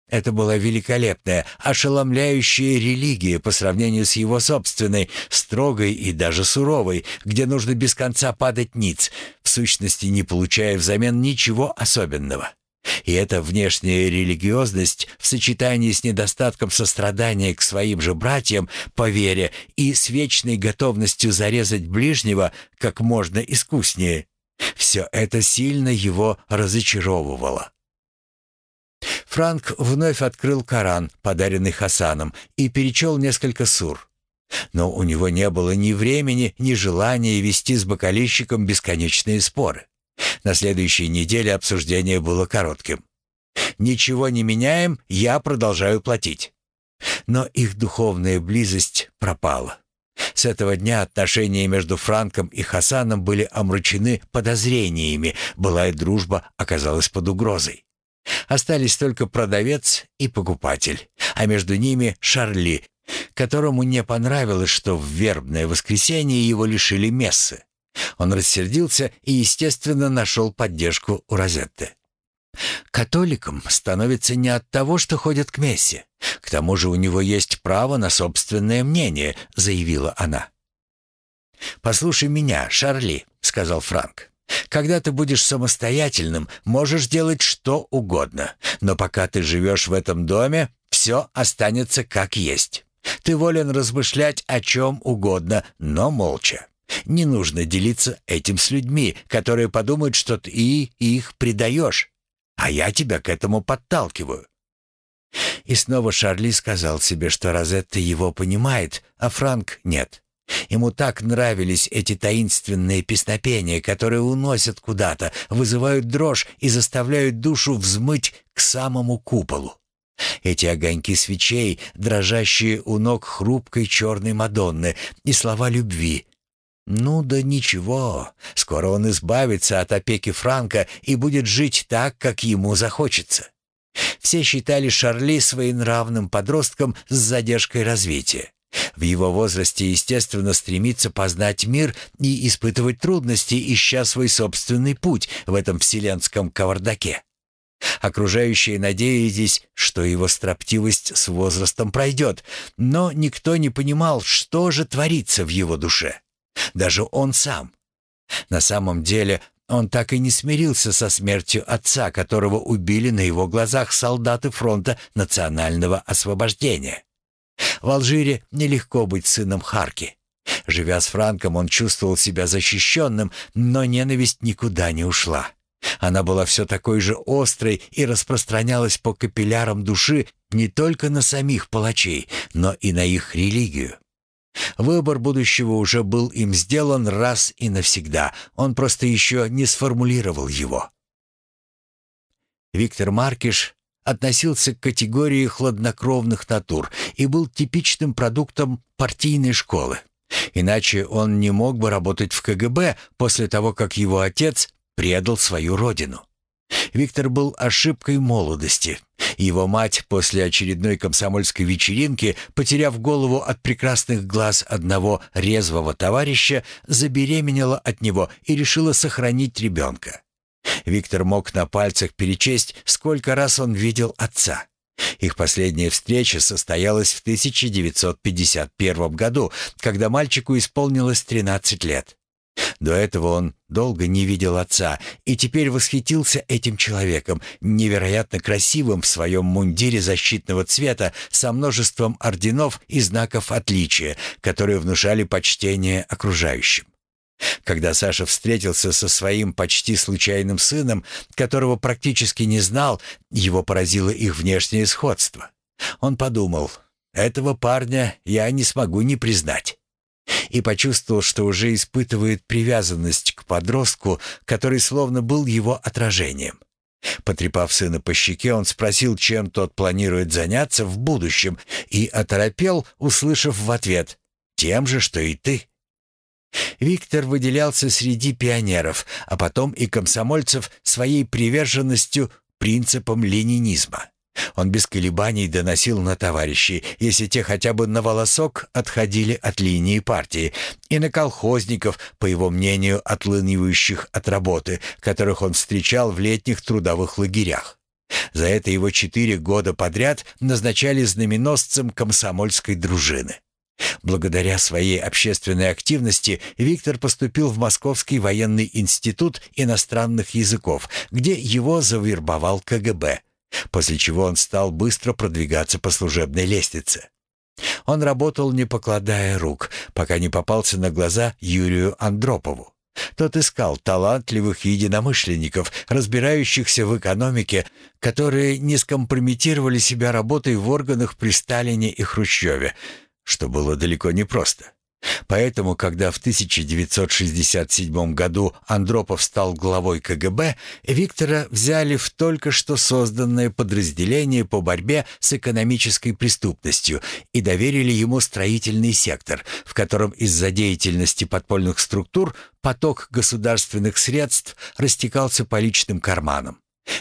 Это была великолепная, ошеломляющая религия по сравнению с его собственной, строгой и даже суровой, где нужно без конца падать ниц, в сущности не получая взамен ничего особенного. И эта внешняя религиозность в сочетании с недостатком сострадания к своим же братьям по вере и с вечной готовностью зарезать ближнего как можно искуснее, все это сильно его разочаровывало. Франк вновь открыл Коран, подаренный Хасаном, и перечел несколько сур. Но у него не было ни времени, ни желания вести с бокалищиком бесконечные споры. На следующей неделе обсуждение было коротким. «Ничего не меняем, я продолжаю платить». Но их духовная близость пропала. С этого дня отношения между Франком и Хасаном были омрачены подозрениями, былая дружба оказалась под угрозой. Остались только продавец и покупатель, а между ними Шарли, которому не понравилось, что в вербное воскресенье его лишили мессы. Он рассердился и, естественно, нашел поддержку у Розетты. Католиком становится не от того, что ходят к мессе. К тому же у него есть право на собственное мнение, заявила она. «Послушай меня, Шарли», — сказал Франк. «Когда ты будешь самостоятельным, можешь делать что угодно. Но пока ты живешь в этом доме, все останется как есть. Ты волен размышлять о чем угодно, но молча. Не нужно делиться этим с людьми, которые подумают, что ты их предаешь. А я тебя к этому подталкиваю». И снова Шарли сказал себе, что Розетта его понимает, а Франк нет. Ему так нравились эти таинственные песнопения, которые уносят куда-то, вызывают дрожь и заставляют душу взмыть к самому куполу. Эти огоньки свечей, дрожащие у ног хрупкой черной Мадонны, и слова любви, ну да ничего, скоро он избавится от опеки Франка и будет жить так, как ему захочется. Все считали Шарли своенравным подростком с задержкой развития. В его возрасте, естественно, стремится познать мир и испытывать трудности, ища свой собственный путь в этом вселенском кавардаке. Окружающие надеялись, что его строптивость с возрастом пройдет, но никто не понимал, что же творится в его душе. Даже он сам. На самом деле он так и не смирился со смертью отца, которого убили на его глазах солдаты фронта национального освобождения. В Алжире нелегко быть сыном Харки. Живя с Франком, он чувствовал себя защищенным, но ненависть никуда не ушла. Она была все такой же острой и распространялась по капиллярам души не только на самих палачей, но и на их религию. Выбор будущего уже был им сделан раз и навсегда, он просто еще не сформулировал его. Виктор Маркиш относился к категории хладнокровных натур и был типичным продуктом партийной школы. Иначе он не мог бы работать в КГБ после того, как его отец предал свою родину. Виктор был ошибкой молодости. Его мать после очередной комсомольской вечеринки, потеряв голову от прекрасных глаз одного резвого товарища, забеременела от него и решила сохранить ребенка. Виктор мог на пальцах перечесть, сколько раз он видел отца. Их последняя встреча состоялась в 1951 году, когда мальчику исполнилось 13 лет. До этого он долго не видел отца и теперь восхитился этим человеком, невероятно красивым в своем мундире защитного цвета со множеством орденов и знаков отличия, которые внушали почтение окружающим. Когда Саша встретился со своим почти случайным сыном, которого практически не знал, его поразило их внешнее сходство. Он подумал, этого парня я не смогу не признать и почувствовал, что уже испытывает привязанность к подростку, который словно был его отражением. Потрепав сына по щеке, он спросил, чем тот планирует заняться в будущем, и оторопел, услышав в ответ «Тем же, что и ты». Виктор выделялся среди пионеров, а потом и комсомольцев своей приверженностью принципам ленинизма. Он без колебаний доносил на товарищей, если те хотя бы на волосок отходили от линии партии, и на колхозников, по его мнению, отлынивающих от работы, которых он встречал в летних трудовых лагерях. За это его четыре года подряд назначали знаменосцем комсомольской дружины. Благодаря своей общественной активности Виктор поступил в Московский военный институт иностранных языков, где его завербовал КГБ – после чего он стал быстро продвигаться по служебной лестнице. Он работал, не покладая рук, пока не попался на глаза Юрию Андропову. Тот искал талантливых единомышленников, разбирающихся в экономике, которые не скомпрометировали себя работой в органах при Сталине и Хрущеве, что было далеко не просто. Поэтому, когда в 1967 году Андропов стал главой КГБ, Виктора взяли в только что созданное подразделение по борьбе с экономической преступностью и доверили ему строительный сектор, в котором из-за деятельности подпольных структур поток государственных средств растекался по личным карманам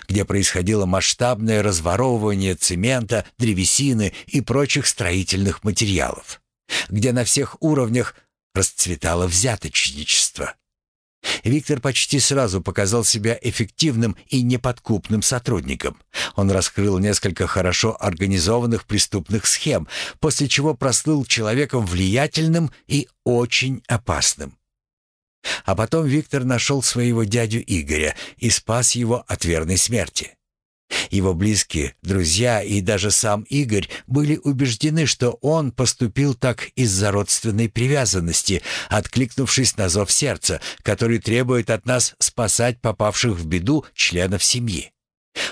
где происходило масштабное разворовывание цемента, древесины и прочих строительных материалов где на всех уровнях расцветало взяточничество. Виктор почти сразу показал себя эффективным и неподкупным сотрудником. Он раскрыл несколько хорошо организованных преступных схем, после чего прослыл человеком влиятельным и очень опасным. А потом Виктор нашел своего дядю Игоря и спас его от верной смерти. Его близкие, друзья и даже сам Игорь были убеждены, что он поступил так из-за родственной привязанности, откликнувшись на зов сердца, который требует от нас спасать попавших в беду членов семьи.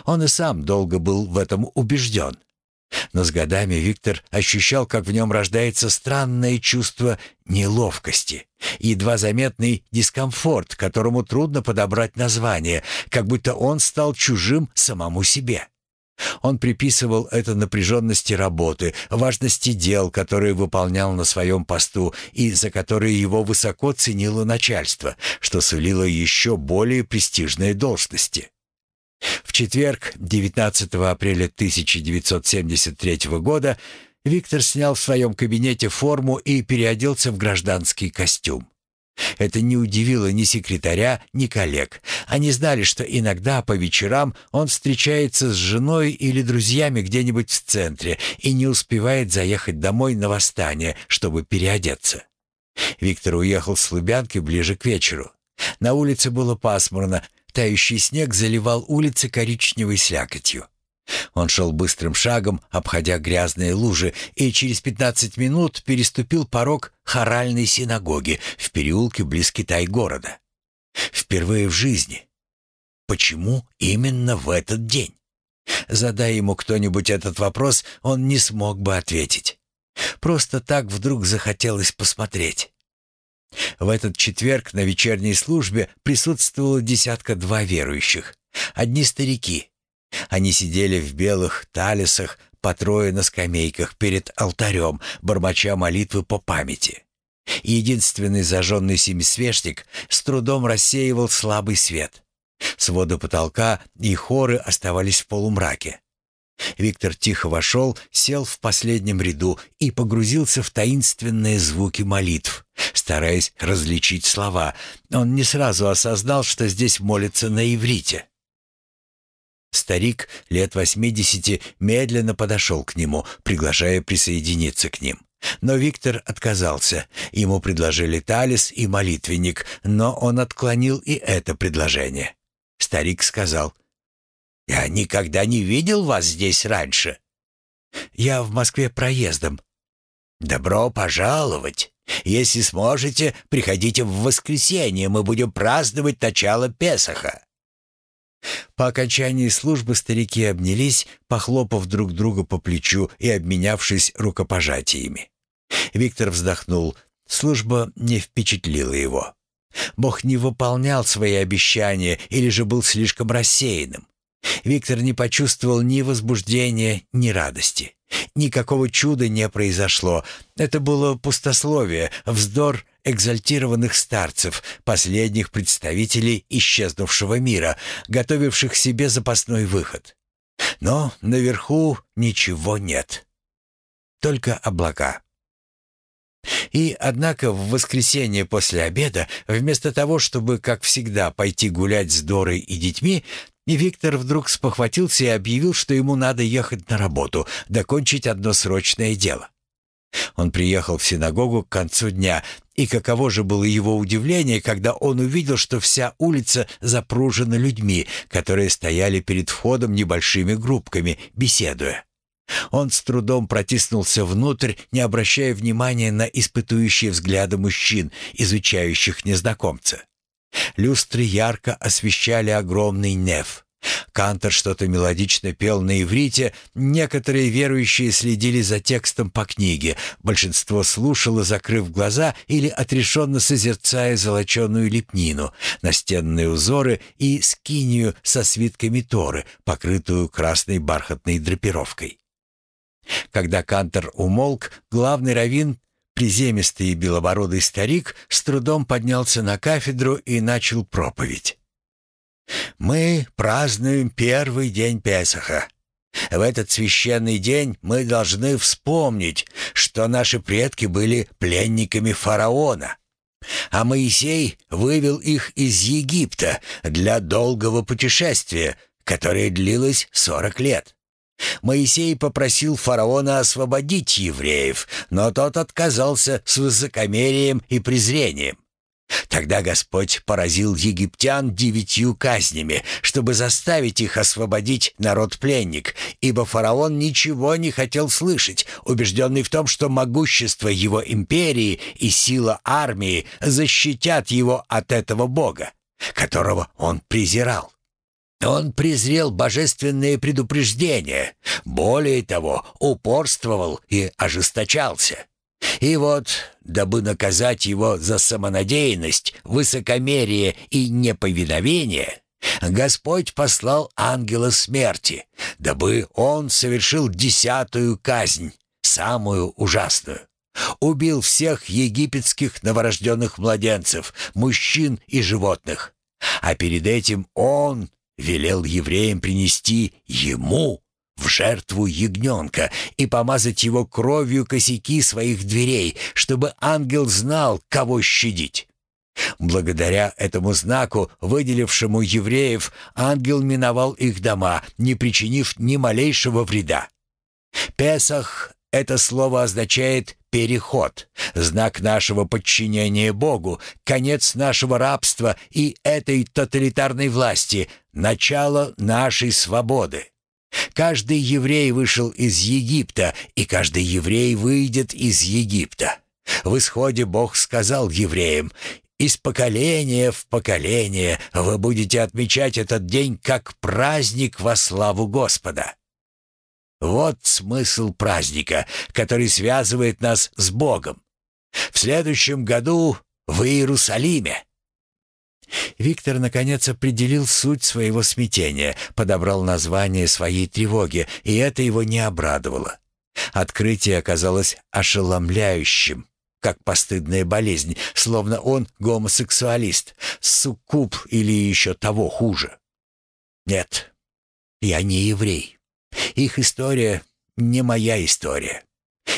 Он и сам долго был в этом убежден. Но с годами Виктор ощущал, как в нем рождается странное чувство неловкости, едва заметный дискомфорт, которому трудно подобрать название, как будто он стал чужим самому себе. Он приписывал это напряженности работы, важности дел, которые выполнял на своем посту и за которые его высоко ценило начальство, что сулило еще более престижные должности. В четверг, 19 апреля 1973 года, Виктор снял в своем кабинете форму и переоделся в гражданский костюм. Это не удивило ни секретаря, ни коллег. Они знали, что иногда по вечерам он встречается с женой или друзьями где-нибудь в центре и не успевает заехать домой на восстание, чтобы переодеться. Виктор уехал с Лубянки ближе к вечеру. На улице было пасмурно, тающий снег заливал улицы коричневой слякотью. Он шел быстрым шагом, обходя грязные лужи, и через пятнадцать минут переступил порог хоральной синагоги в переулке близ Китай-города. Впервые в жизни. Почему именно в этот день? Задая ему кто-нибудь этот вопрос, он не смог бы ответить. Просто так вдруг захотелось посмотреть. В этот четверг на вечерней службе присутствовало десятка-два верующих. Одни старики. Они сидели в белых талисах, по трое на скамейках перед алтарем, бормоча молитвы по памяти. Единственный зажженный семисвечник с трудом рассеивал слабый свет. Своды потолка и хоры оставались в полумраке. Виктор тихо вошел, сел в последнем ряду и погрузился в таинственные звуки молитв, стараясь различить слова. Он не сразу осознал, что здесь молится на иврите. Старик лет восьмидесяти медленно подошел к нему, приглашая присоединиться к ним. Но Виктор отказался. Ему предложили талис и молитвенник, но он отклонил и это предложение. Старик сказал, «Я никогда не видел вас здесь раньше». «Я в Москве проездом». «Добро пожаловать. Если сможете, приходите в воскресенье, мы будем праздновать начало Песаха». По окончании службы старики обнялись, похлопав друг друга по плечу и обменявшись рукопожатиями. Виктор вздохнул. Служба не впечатлила его. Бог не выполнял свои обещания или же был слишком рассеянным. Виктор не почувствовал ни возбуждения, ни радости. Никакого чуда не произошло. Это было пустословие, вздор экзальтированных старцев, последних представителей исчезнувшего мира, готовивших себе запасной выход. Но наверху ничего нет. Только облака. И, однако, в воскресенье после обеда, вместо того, чтобы, как всегда, пойти гулять с Дорой и детьми, Виктор вдруг спохватился и объявил, что ему надо ехать на работу, докончить одно срочное дело. Он приехал в синагогу к концу дня, и каково же было его удивление, когда он увидел, что вся улица запружена людьми, которые стояли перед входом небольшими группками, беседуя. Он с трудом протиснулся внутрь, не обращая внимания на испытующие взгляды мужчин, изучающих незнакомца. Люстры ярко освещали огромный неф. Кантор что-то мелодично пел на иврите, некоторые верующие следили за текстом по книге, большинство слушало, закрыв глаза или отрешенно созерцая золоченую лепнину, настенные узоры и скинию со свитками Торы, покрытую красной бархатной драпировкой. Когда Кантор умолк, главный раввин, приземистый и белобородый старик, с трудом поднялся на кафедру и начал проповедь. «Мы празднуем первый день Песаха. В этот священный день мы должны вспомнить, что наши предки были пленниками фараона, а Моисей вывел их из Египта для долгого путешествия, которое длилось сорок лет. Моисей попросил фараона освободить евреев, но тот отказался с высокомерием и презрением. Тогда Господь поразил египтян девятью казнями, чтобы заставить их освободить народ-пленник, ибо фараон ничего не хотел слышать, убежденный в том, что могущество его империи и сила армии защитят его от этого Бога, которого он презирал. Он презрел божественные предупреждения, более того, упорствовал и ожесточался. И вот, дабы наказать его за самонадеянность, высокомерие и неповиновение, Господь послал ангела смерти, дабы он совершил десятую казнь, самую ужасную. Убил всех египетских новорожденных младенцев, мужчин и животных. А перед этим он велел евреям принести ему в жертву ягненка и помазать его кровью косяки своих дверей, чтобы ангел знал, кого щадить. Благодаря этому знаку, выделившему евреев, ангел миновал их дома, не причинив ни малейшего вреда. «Песах» — это слово означает переход, знак нашего подчинения Богу, конец нашего рабства и этой тоталитарной власти, начало нашей свободы. Каждый еврей вышел из Египта, и каждый еврей выйдет из Египта. В исходе Бог сказал евреям, «Из поколения в поколение вы будете отмечать этот день как праздник во славу Господа». Вот смысл праздника, который связывает нас с Богом. В следующем году в Иерусалиме. Виктор, наконец, определил суть своего смятения, подобрал название своей тревоги, и это его не обрадовало. Открытие оказалось ошеломляющим, как постыдная болезнь, словно он гомосексуалист, суккуб или еще того хуже. Нет, я не еврей. Их история не моя история.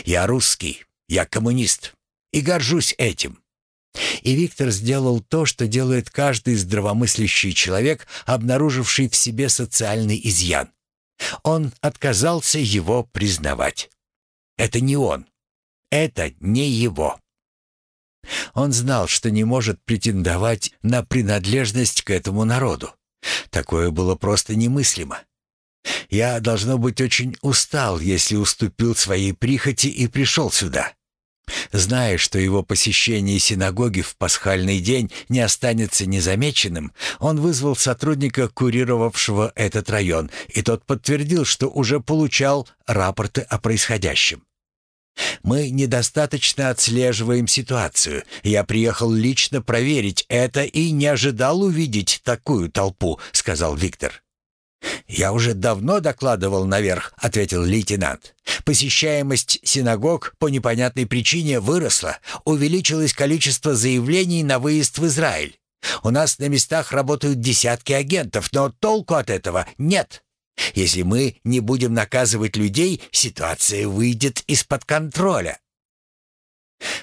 Я русский, я коммунист и горжусь этим. И Виктор сделал то, что делает каждый здравомыслящий человек, обнаруживший в себе социальный изъян. Он отказался его признавать. Это не он. Это не его. Он знал, что не может претендовать на принадлежность к этому народу. Такое было просто немыслимо. Я, должно быть, очень устал, если уступил своей прихоти и пришел сюда. Зная, что его посещение синагоги в пасхальный день не останется незамеченным, он вызвал сотрудника, курировавшего этот район, и тот подтвердил, что уже получал рапорты о происходящем. «Мы недостаточно отслеживаем ситуацию. Я приехал лично проверить это и не ожидал увидеть такую толпу», — сказал Виктор. «Я уже давно докладывал наверх», — ответил лейтенант. «Посещаемость синагог по непонятной причине выросла. Увеличилось количество заявлений на выезд в Израиль. У нас на местах работают десятки агентов, но толку от этого нет. Если мы не будем наказывать людей, ситуация выйдет из-под контроля».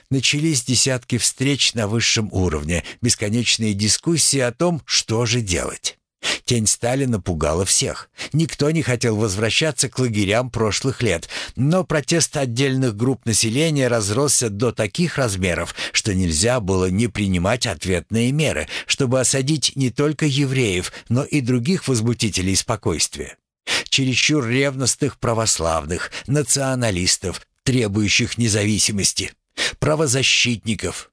Начались десятки встреч на высшем уровне, бесконечные дискуссии о том, что же делать. Тень Сталина пугала всех. Никто не хотел возвращаться к лагерям прошлых лет, но протест отдельных групп населения разросся до таких размеров, что нельзя было не принимать ответные меры, чтобы осадить не только евреев, но и других возмутителей спокойствия. Чересчур ревностных православных, националистов, требующих независимости, правозащитников,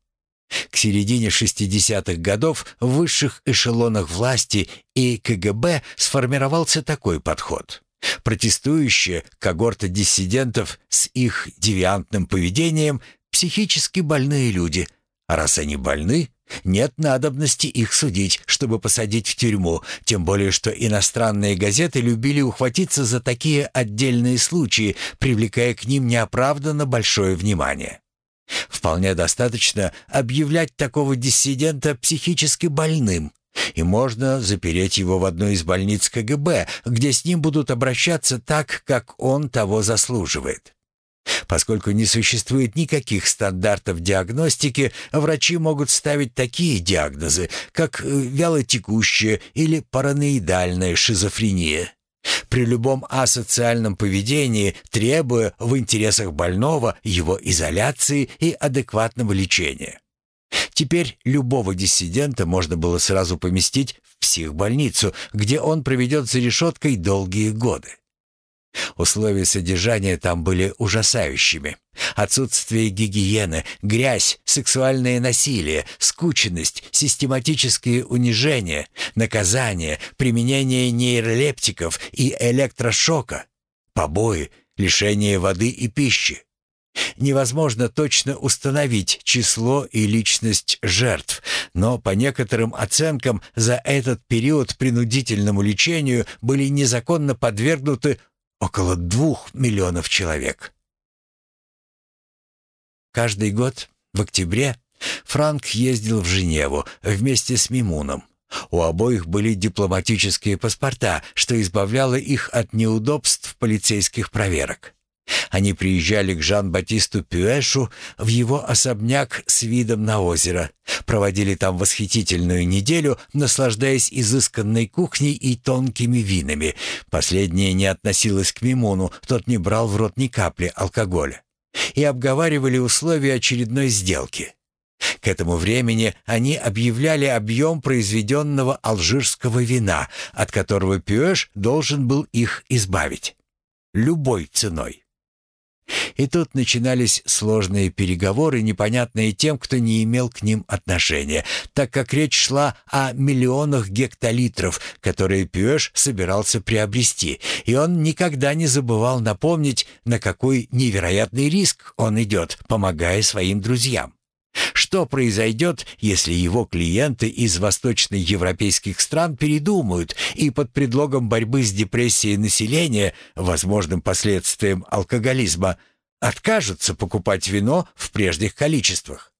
к середине 60-х годов в высших эшелонах власти и КГБ сформировался такой подход. Протестующие когорта диссидентов с их девиантным поведением психически больные люди, а раз они больны, нет надобности их судить, чтобы посадить в тюрьму, тем более что иностранные газеты любили ухватиться за такие отдельные случаи, привлекая к ним неоправданно большое внимание. Вполне достаточно объявлять такого диссидента психически больным, и можно запереть его в одной из больниц КГБ, где с ним будут обращаться так, как он того заслуживает. Поскольку не существует никаких стандартов диагностики, врачи могут ставить такие диагнозы, как э, вялотекущая или параноидальная шизофрения при любом асоциальном поведении, требуя в интересах больного его изоляции и адекватного лечения. Теперь любого диссидента можно было сразу поместить в психбольницу, где он проведет за решеткой долгие годы. Условия содержания там были ужасающими. Отсутствие гигиены, грязь, сексуальное насилие, скученность, систематические унижения, наказание, применение нейролептиков и электрошока, побои, лишение воды и пищи. Невозможно точно установить число и личность жертв, но по некоторым оценкам за этот период принудительному лечению были незаконно подвергнуты около двух миллионов человек. Каждый год в октябре Франк ездил в Женеву вместе с Мимуном. У обоих были дипломатические паспорта, что избавляло их от неудобств полицейских проверок. Они приезжали к Жан-Батисту Пюэшу в его особняк с видом на озеро, проводили там восхитительную неделю, наслаждаясь изысканной кухней и тонкими винами. Последнее не относилось к Мимону, тот не брал в рот ни капли алкоголя. и обговаривали условия очередной сделки. К этому времени они объявляли объем произведенного алжирского вина, от которого Пюэш должен был их избавить. Любой ценой. И тут начинались сложные переговоры, непонятные тем, кто не имел к ним отношения, так как речь шла о миллионах гектолитров, которые Пюэш собирался приобрести, и он никогда не забывал напомнить, на какой невероятный риск он идет, помогая своим друзьям. Что произойдет, если его клиенты из восточноевропейских стран передумают и под предлогом борьбы с депрессией населения, возможным последствием алкоголизма, откажутся покупать вино в прежних количествах?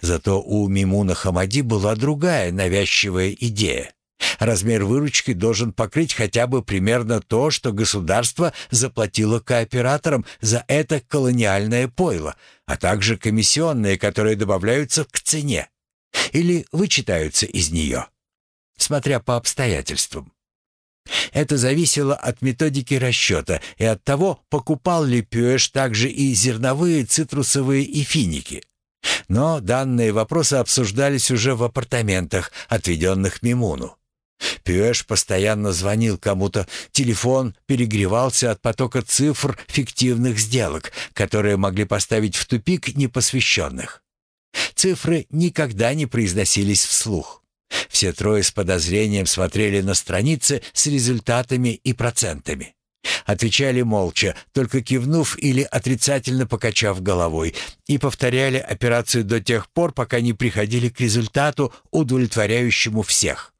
Зато у Мимуна Хамади была другая навязчивая идея. Размер выручки должен покрыть хотя бы примерно то, что государство заплатило кооператорам за это колониальное пойло, а также комиссионные, которые добавляются к цене или вычитаются из нее, смотря по обстоятельствам. Это зависело от методики расчета и от того, покупал ли Пюэш также и зерновые, цитрусовые и финики. Но данные вопросы обсуждались уже в апартаментах, отведенных Мимуну. Пюэш постоянно звонил кому-то, телефон перегревался от потока цифр фиктивных сделок, которые могли поставить в тупик непосвященных. Цифры никогда не произносились вслух. Все трое с подозрением смотрели на страницы с результатами и процентами. Отвечали молча, только кивнув или отрицательно покачав головой, и повторяли операцию до тех пор, пока не приходили к результату, удовлетворяющему всех.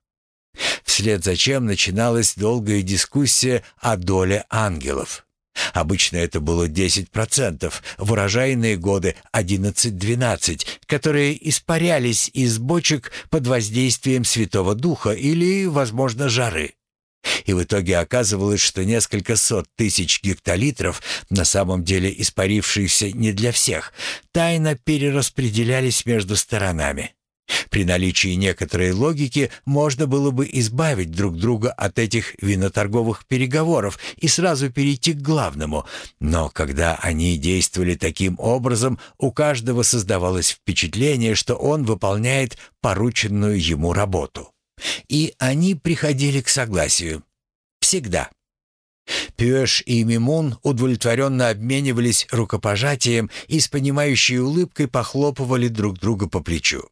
Вслед за чем начиналась долгая дискуссия о доле ангелов. Обычно это было 10%, в урожайные годы 11-12, которые испарялись из бочек под воздействием Святого Духа или, возможно, жары. И в итоге оказывалось, что несколько сот тысяч гектолитров, на самом деле испарившиеся не для всех, тайно перераспределялись между сторонами. При наличии некоторой логики можно было бы избавить друг друга от этих виноторговых переговоров и сразу перейти к главному, но когда они действовали таким образом, у каждого создавалось впечатление, что он выполняет порученную ему работу. И они приходили к согласию. Всегда. Пюэш и Мимун удовлетворенно обменивались рукопожатием и с понимающей улыбкой похлопывали друг друга по плечу.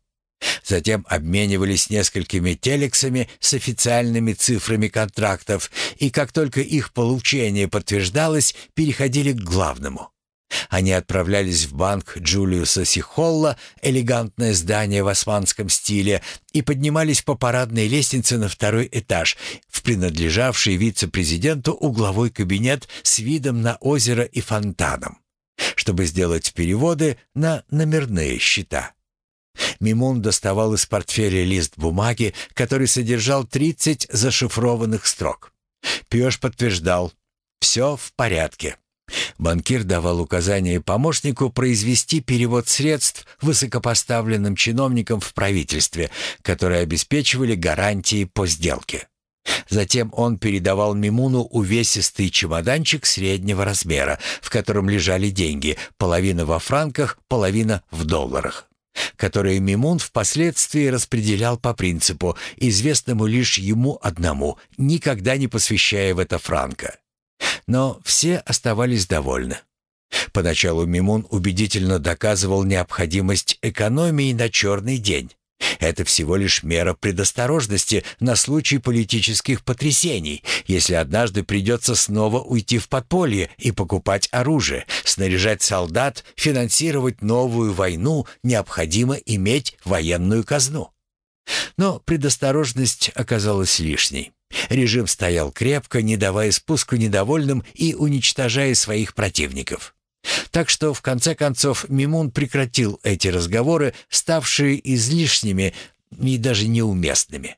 Затем обменивались несколькими телексами с официальными цифрами контрактов, и как только их получение подтверждалось, переходили к главному. Они отправлялись в банк Джулиуса Сихолла, элегантное здание в османском стиле, и поднимались по парадной лестнице на второй этаж, в принадлежавший вице-президенту угловой кабинет с видом на озеро и фонтаном, чтобы сделать переводы на номерные счета. Мимун доставал из портфеля лист бумаги, который содержал 30 зашифрованных строк. Пёж подтверждал «все в порядке». Банкир давал указание помощнику произвести перевод средств высокопоставленным чиновникам в правительстве, которые обеспечивали гарантии по сделке. Затем он передавал Мимуну увесистый чемоданчик среднего размера, в котором лежали деньги, половина во франках, половина в долларах которые Мимун впоследствии распределял по принципу, известному лишь ему одному, никогда не посвящая в это Франка. Но все оставались довольны. Поначалу Мимун убедительно доказывал необходимость экономии на черный день. Это всего лишь мера предосторожности на случай политических потрясений, если однажды придется снова уйти в подполье и покупать оружие, снаряжать солдат, финансировать новую войну, необходимо иметь военную казну. Но предосторожность оказалась лишней. Режим стоял крепко, не давая спуску недовольным и уничтожая своих противников. Так что, в конце концов, Мимун прекратил эти разговоры, ставшие излишними и даже неуместными.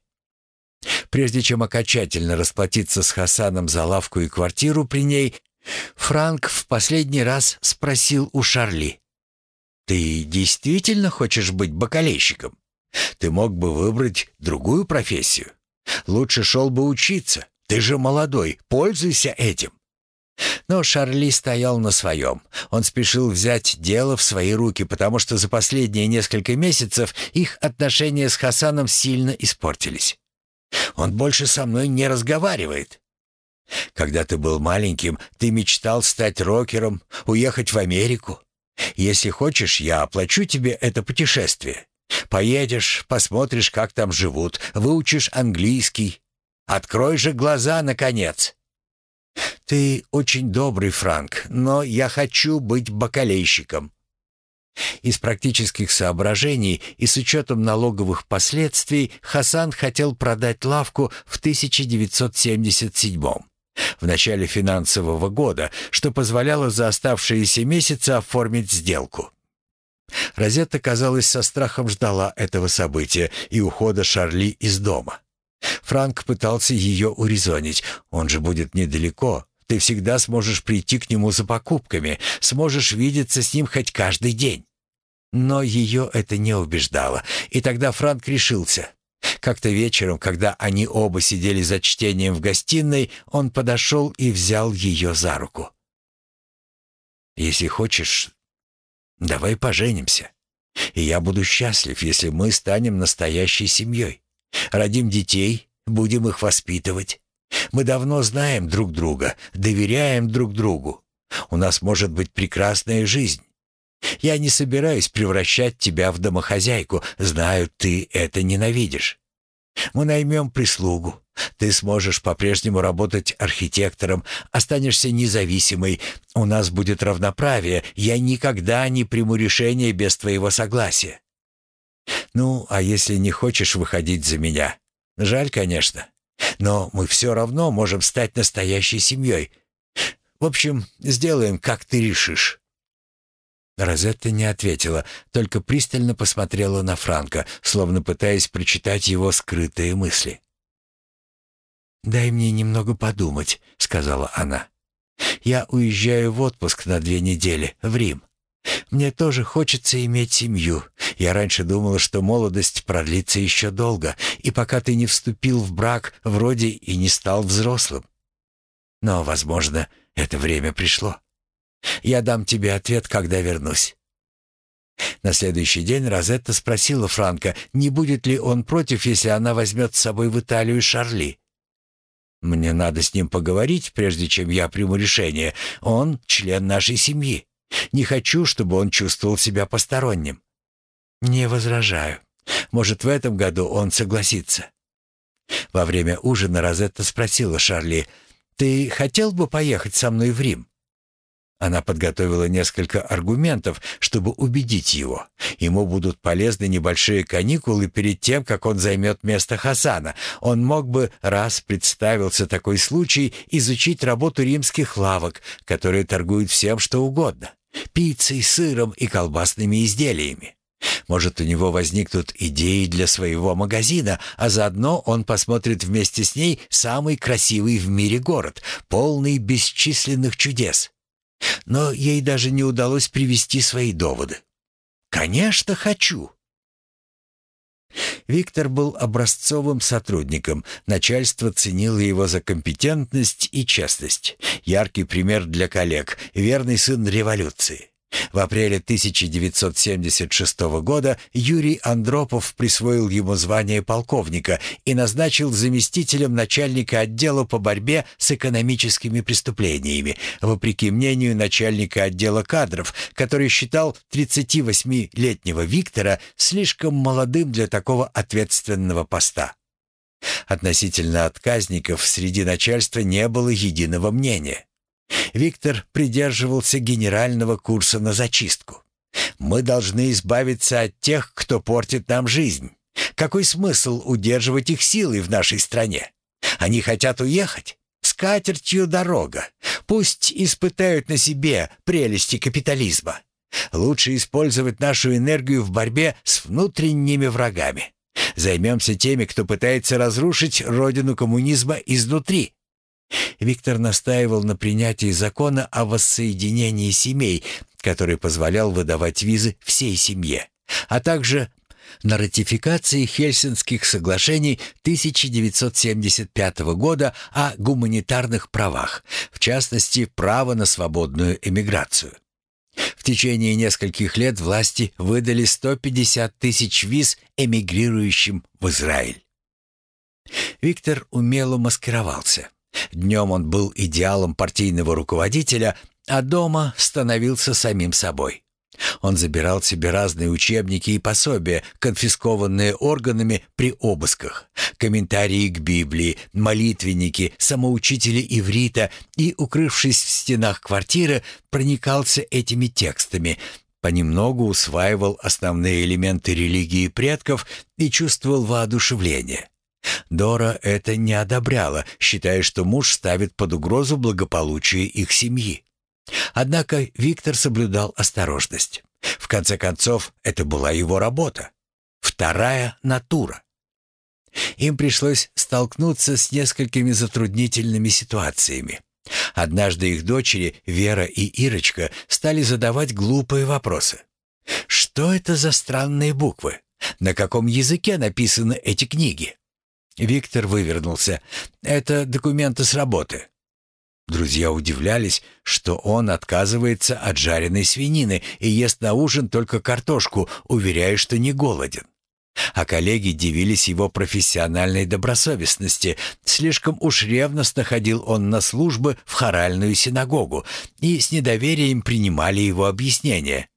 Прежде чем окончательно расплатиться с Хасаном за лавку и квартиру при ней, Франк в последний раз спросил у Шарли. «Ты действительно хочешь быть бакалейщиком? Ты мог бы выбрать другую профессию. Лучше шел бы учиться. Ты же молодой, пользуйся этим». Но Шарли стоял на своем. Он спешил взять дело в свои руки, потому что за последние несколько месяцев их отношения с Хасаном сильно испортились. «Он больше со мной не разговаривает». «Когда ты был маленьким, ты мечтал стать рокером, уехать в Америку. Если хочешь, я оплачу тебе это путешествие. Поедешь, посмотришь, как там живут, выучишь английский. Открой же глаза, наконец!» «Ты очень добрый, Франк, но я хочу быть бакалейщиком». Из практических соображений и с учетом налоговых последствий Хасан хотел продать лавку в 1977 в начале финансового года, что позволяло за оставшиеся месяцы оформить сделку. Розетта, казалось, со страхом ждала этого события и ухода Шарли из дома. Франк пытался ее урезонить. «Он же будет недалеко. Ты всегда сможешь прийти к нему за покупками, сможешь видеться с ним хоть каждый день». Но ее это не убеждало, и тогда Франк решился. Как-то вечером, когда они оба сидели за чтением в гостиной, он подошел и взял ее за руку. «Если хочешь, давай поженимся. И я буду счастлив, если мы станем настоящей семьей. Родим детей, будем их воспитывать. Мы давно знаем друг друга, доверяем друг другу. У нас может быть прекрасная жизнь. Я не собираюсь превращать тебя в домохозяйку, знаю, ты это ненавидишь. Мы наймем прислугу. Ты сможешь по-прежнему работать архитектором, останешься независимой. У нас будет равноправие. Я никогда не приму решение без твоего согласия. Ну, а если не хочешь выходить за меня? Жаль, конечно. Но мы все равно можем стать настоящей семьей. В общем, сделаем, как ты решишь». Розетта не ответила, только пристально посмотрела на Франка, словно пытаясь прочитать его скрытые мысли. «Дай мне немного подумать», — сказала она. «Я уезжаю в отпуск на две недели, в Рим. Мне тоже хочется иметь семью. Я раньше думала, что молодость продлится еще долго, и пока ты не вступил в брак, вроде и не стал взрослым. Но, возможно, это время пришло. Я дам тебе ответ, когда вернусь». На следующий день Розетта спросила Франка, не будет ли он против, если она возьмет с собой в Италию Шарли. «Мне надо с ним поговорить, прежде чем я приму решение. Он член нашей семьи. Не хочу, чтобы он чувствовал себя посторонним». «Не возражаю. Может, в этом году он согласится». Во время ужина Розетта спросила Шарли, «Ты хотел бы поехать со мной в Рим?» Она подготовила несколько аргументов, чтобы убедить его. Ему будут полезны небольшие каникулы перед тем, как он займет место Хасана. Он мог бы, раз представился такой случай, изучить работу римских лавок, которые торгуют всем, что угодно пиццей, сыром и колбасными изделиями. Может, у него возникнут идеи для своего магазина, а заодно он посмотрит вместе с ней самый красивый в мире город, полный бесчисленных чудес. Но ей даже не удалось привести свои доводы. «Конечно, хочу!» Виктор был образцовым сотрудником. Начальство ценило его за компетентность и честность. Яркий пример для коллег, верный сын революции. В апреле 1976 года Юрий Андропов присвоил ему звание полковника и назначил заместителем начальника отдела по борьбе с экономическими преступлениями, вопреки мнению начальника отдела кадров, который считал 38-летнего Виктора слишком молодым для такого ответственного поста. Относительно отказников среди начальства не было единого мнения. Виктор придерживался генерального курса на зачистку. «Мы должны избавиться от тех, кто портит нам жизнь. Какой смысл удерживать их силой в нашей стране? Они хотят уехать? С катертью дорога. Пусть испытают на себе прелести капитализма. Лучше использовать нашу энергию в борьбе с внутренними врагами. Займемся теми, кто пытается разрушить родину коммунизма изнутри. Виктор настаивал на принятии закона о воссоединении семей, который позволял выдавать визы всей семье, а также на ратификации Хельсинских соглашений 1975 года о гуманитарных правах, в частности, право на свободную эмиграцию. В течение нескольких лет власти выдали 150 тысяч виз эмигрирующим в Израиль. Виктор умело маскировался. Днем он был идеалом партийного руководителя, а дома становился самим собой. Он забирал себе разные учебники и пособия, конфискованные органами при обысках, комментарии к Библии, молитвенники, самоучители иврита и, укрывшись в стенах квартиры, проникался этими текстами, понемногу усваивал основные элементы религии предков и чувствовал воодушевление. Дора это не одобряла, считая, что муж ставит под угрозу благополучие их семьи. Однако Виктор соблюдал осторожность. В конце концов, это была его работа. Вторая натура. Им пришлось столкнуться с несколькими затруднительными ситуациями. Однажды их дочери, Вера и Ирочка, стали задавать глупые вопросы. Что это за странные буквы? На каком языке написаны эти книги? Виктор вывернулся. Это документы с работы. Друзья удивлялись, что он отказывается от жареной свинины и ест на ужин только картошку, уверяя, что не голоден. А коллеги дивились его профессиональной добросовестности. Слишком уж ревностно ходил он на службы в хоральную синагогу и с недоверием принимали его объяснения.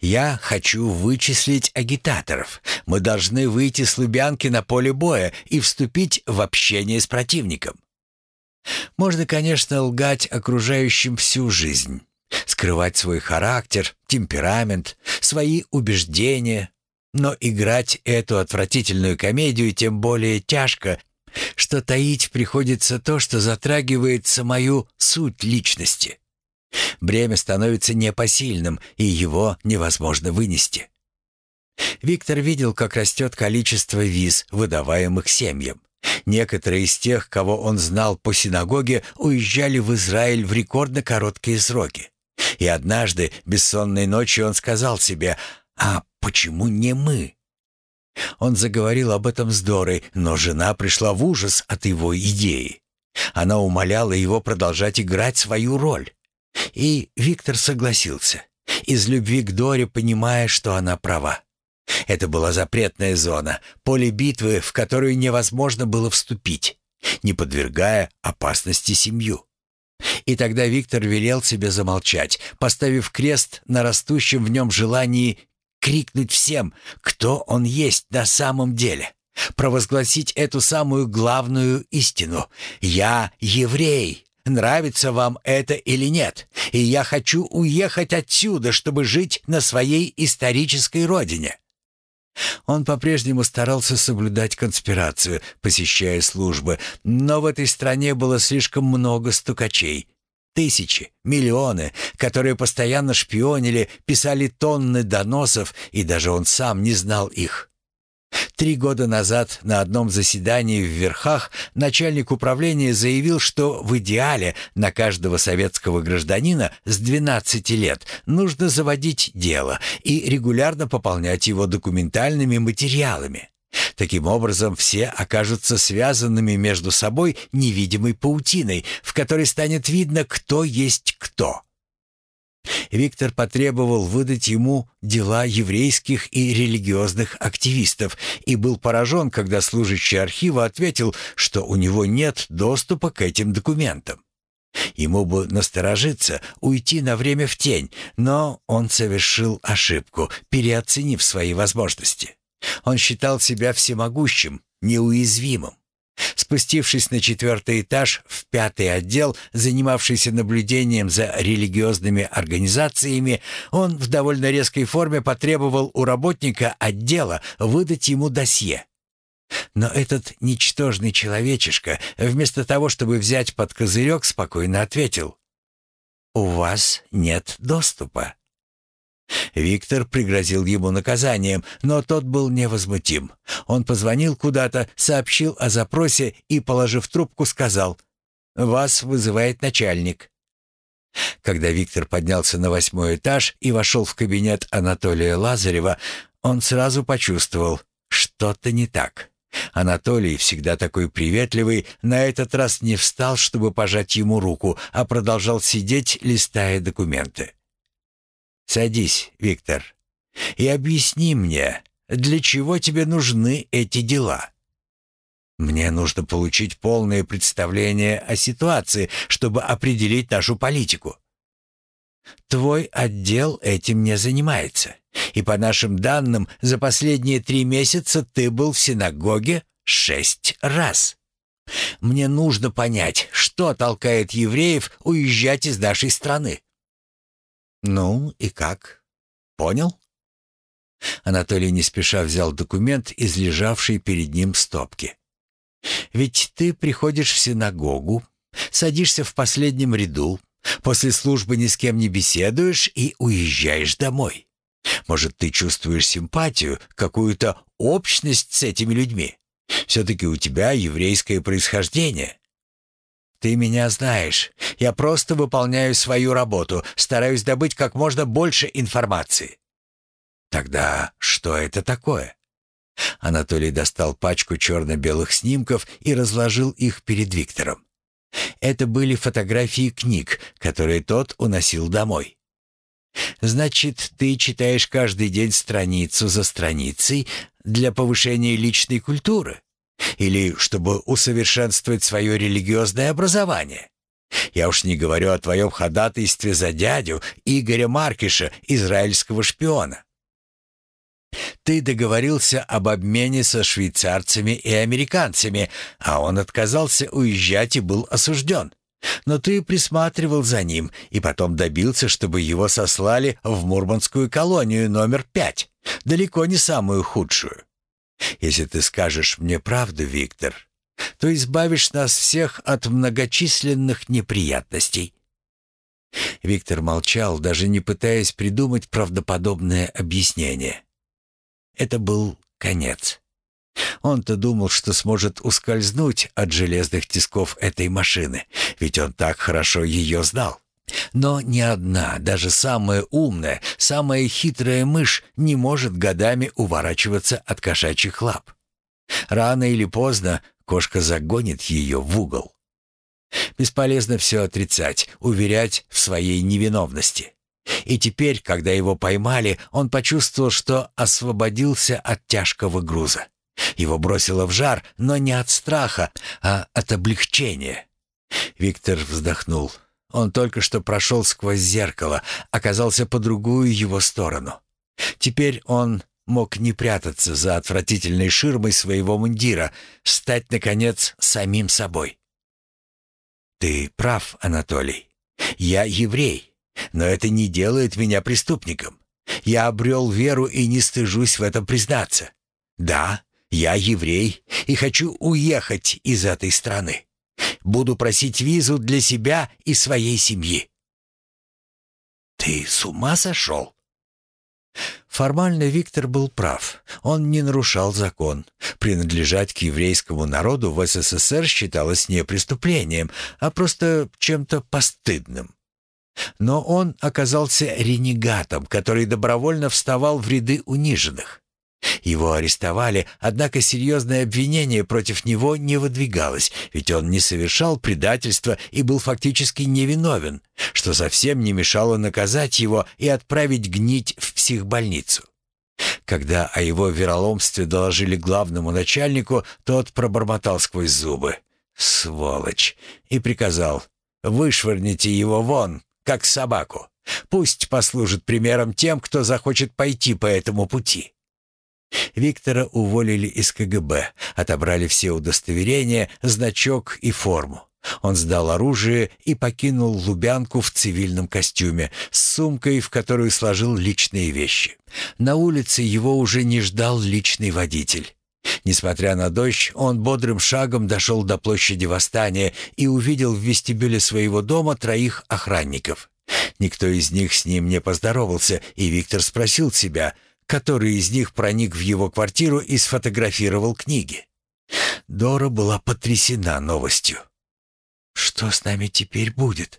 «Я хочу вычислить агитаторов. Мы должны выйти с Лубянки на поле боя и вступить в общение с противником. Можно, конечно, лгать окружающим всю жизнь, скрывать свой характер, темперамент, свои убеждения, но играть эту отвратительную комедию тем более тяжко, что таить приходится то, что затрагивает самую суть личности. Бремя становится непосильным, и его невозможно вынести. Виктор видел, как растет количество виз, выдаваемых семьям. Некоторые из тех, кого он знал по синагоге, уезжали в Израиль в рекордно короткие сроки. И однажды, бессонной ночью, он сказал себе «А почему не мы?» Он заговорил об этом с Дорой, но жена пришла в ужас от его идеи. Она умоляла его продолжать играть свою роль. И Виктор согласился, из любви к Доре, понимая, что она права. Это была запретная зона, поле битвы, в которую невозможно было вступить, не подвергая опасности семью. И тогда Виктор велел себе замолчать, поставив крест на растущем в нем желании крикнуть всем, кто он есть на самом деле, провозгласить эту самую главную истину «Я еврей». Нравится вам это или нет, и я хочу уехать отсюда, чтобы жить на своей исторической родине. Он по-прежнему старался соблюдать конспирацию, посещая службы, но в этой стране было слишком много стукачей. Тысячи, миллионы, которые постоянно шпионили, писали тонны доносов, и даже он сам не знал их. Три года назад на одном заседании в Верхах начальник управления заявил, что в идеале на каждого советского гражданина с 12 лет нужно заводить дело и регулярно пополнять его документальными материалами. Таким образом, все окажутся связанными между собой невидимой паутиной, в которой станет видно, кто есть кто. Виктор потребовал выдать ему дела еврейских и религиозных активистов и был поражен, когда служащий архива ответил, что у него нет доступа к этим документам. Ему бы насторожиться, уйти на время в тень, но он совершил ошибку, переоценив свои возможности. Он считал себя всемогущим, неуязвимым. Спустившись на четвертый этаж в пятый отдел, занимавшийся наблюдением за религиозными организациями, он в довольно резкой форме потребовал у работника отдела выдать ему досье. Но этот ничтожный человечишка, вместо того, чтобы взять под козырек, спокойно ответил «У вас нет доступа». Виктор пригрозил ему наказанием, но тот был невозмутим. Он позвонил куда-то, сообщил о запросе и, положив трубку, сказал «Вас вызывает начальник». Когда Виктор поднялся на восьмой этаж и вошел в кабинет Анатолия Лазарева, он сразу почувствовал, что-то не так. Анатолий, всегда такой приветливый, на этот раз не встал, чтобы пожать ему руку, а продолжал сидеть, листая документы. «Садись, Виктор, и объясни мне, для чего тебе нужны эти дела?» «Мне нужно получить полное представление о ситуации, чтобы определить нашу политику». «Твой отдел этим не занимается. И по нашим данным, за последние три месяца ты был в синагоге шесть раз. Мне нужно понять, что толкает евреев уезжать из нашей страны. Ну и как? Понял? Анатолий не спеша взял документ из лежавшей перед ним стопки. Ведь ты приходишь в синагогу, садишься в последнем ряду, после службы ни с кем не беседуешь и уезжаешь домой. Может, ты чувствуешь симпатию, какую-то общность с этими людьми? Все-таки у тебя еврейское происхождение. Ты меня знаешь. Я просто выполняю свою работу, стараюсь добыть как можно больше информации. Тогда что это такое? Анатолий достал пачку черно-белых снимков и разложил их перед Виктором. Это были фотографии книг, которые тот уносил домой. Значит, ты читаешь каждый день страницу за страницей для повышения личной культуры? Или чтобы усовершенствовать свое религиозное образование? Я уж не говорю о твоем ходатайстве за дядю Игоря Маркиша, израильского шпиона. Ты договорился об обмене со швейцарцами и американцами, а он отказался уезжать и был осужден. Но ты присматривал за ним и потом добился, чтобы его сослали в Мурманскую колонию номер пять, далеко не самую худшую. Если ты скажешь мне правду, Виктор, то избавишь нас всех от многочисленных неприятностей». Виктор молчал, даже не пытаясь придумать правдоподобное объяснение. Это был конец. Он-то думал, что сможет ускользнуть от железных тисков этой машины, ведь он так хорошо ее знал. Но ни одна, даже самая умная, самая хитрая мышь не может годами уворачиваться от кошачьих лап. Рано или поздно кошка загонит ее в угол. Бесполезно все отрицать, уверять в своей невиновности. И теперь, когда его поймали, он почувствовал, что освободился от тяжкого груза. Его бросило в жар, но не от страха, а от облегчения. Виктор вздохнул. Он только что прошел сквозь зеркало, оказался по другую его сторону. Теперь он мог не прятаться за отвратительной ширмой своего мундира, стать, наконец, самим собой. «Ты прав, Анатолий. Я еврей, но это не делает меня преступником. Я обрел веру и не стыжусь в этом признаться. Да, я еврей и хочу уехать из этой страны. Буду просить визу для себя и своей семьи». «Ты с ума сошел?» Формально Виктор был прав. Он не нарушал закон. Принадлежать к еврейскому народу в СССР считалось не преступлением, а просто чем-то постыдным. Но он оказался ренегатом, который добровольно вставал в ряды униженных. Его арестовали, однако серьезное обвинение против него не выдвигалось, ведь он не совершал предательства и был фактически невиновен, что совсем не мешало наказать его и отправить гнить в психбольницу. Когда о его вероломстве доложили главному начальнику, тот пробормотал сквозь зубы «Сволочь!» и приказал «Вышвырните его вон, как собаку. Пусть послужит примером тем, кто захочет пойти по этому пути». Виктора уволили из КГБ, отобрали все удостоверения, значок и форму. Он сдал оружие и покинул Лубянку в цивильном костюме с сумкой, в которую сложил личные вещи. На улице его уже не ждал личный водитель. Несмотря на дождь, он бодрым шагом дошел до площади Восстания и увидел в вестибюле своего дома троих охранников. Никто из них с ним не поздоровался, и Виктор спросил себя — который из них проник в его квартиру и сфотографировал книги. Дора была потрясена новостью. «Что с нами теперь будет?»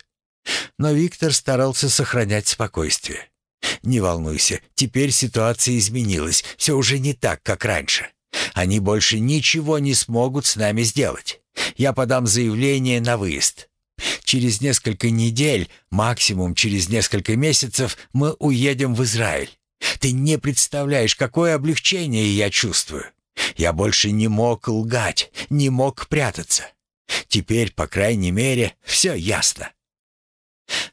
Но Виктор старался сохранять спокойствие. Не волнуйся, теперь ситуация изменилась. Все уже не так, как раньше. Они больше ничего не смогут с нами сделать. Я подам заявление на выезд. Через несколько недель, максимум через несколько месяцев, мы уедем в Израиль. Ты не представляешь, какое облегчение я чувствую. Я больше не мог лгать, не мог прятаться. Теперь, по крайней мере, все ясно.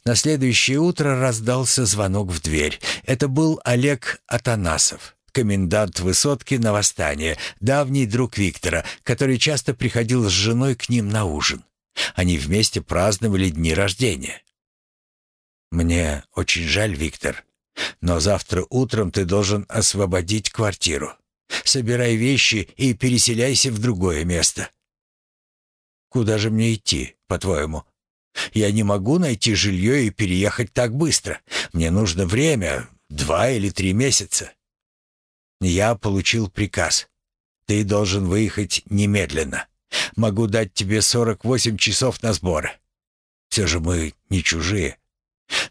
На следующее утро раздался звонок в дверь. Это был Олег Атанасов, комендант высотки на восстание, давний друг Виктора, который часто приходил с женой к ним на ужин. Они вместе праздновали дни рождения. «Мне очень жаль, Виктор, но завтра утром ты должен освободить квартиру. Собирай вещи и переселяйся в другое место». «Куда же мне идти, по-твоему?» Я не могу найти жилье и переехать так быстро. Мне нужно время, два или три месяца. Я получил приказ. Ты должен выехать немедленно. Могу дать тебе 48 часов на сборы. Все же мы не чужие.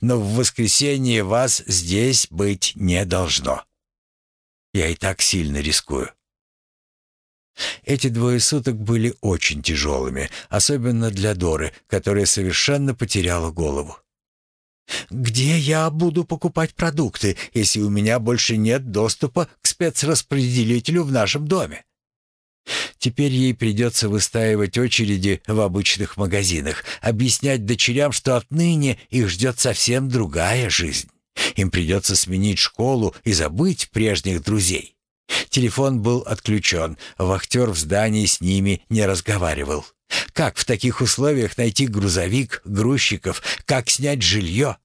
Но в воскресенье вас здесь быть не должно. Я и так сильно рискую. Эти двое суток были очень тяжелыми, особенно для Доры, которая совершенно потеряла голову. «Где я буду покупать продукты, если у меня больше нет доступа к спецраспределителю в нашем доме?» Теперь ей придется выстаивать очереди в обычных магазинах, объяснять дочерям, что отныне их ждет совсем другая жизнь. Им придется сменить школу и забыть прежних друзей. Телефон был отключен, вахтер в здании с ними не разговаривал. Как в таких условиях найти грузовик, грузчиков, как снять жилье?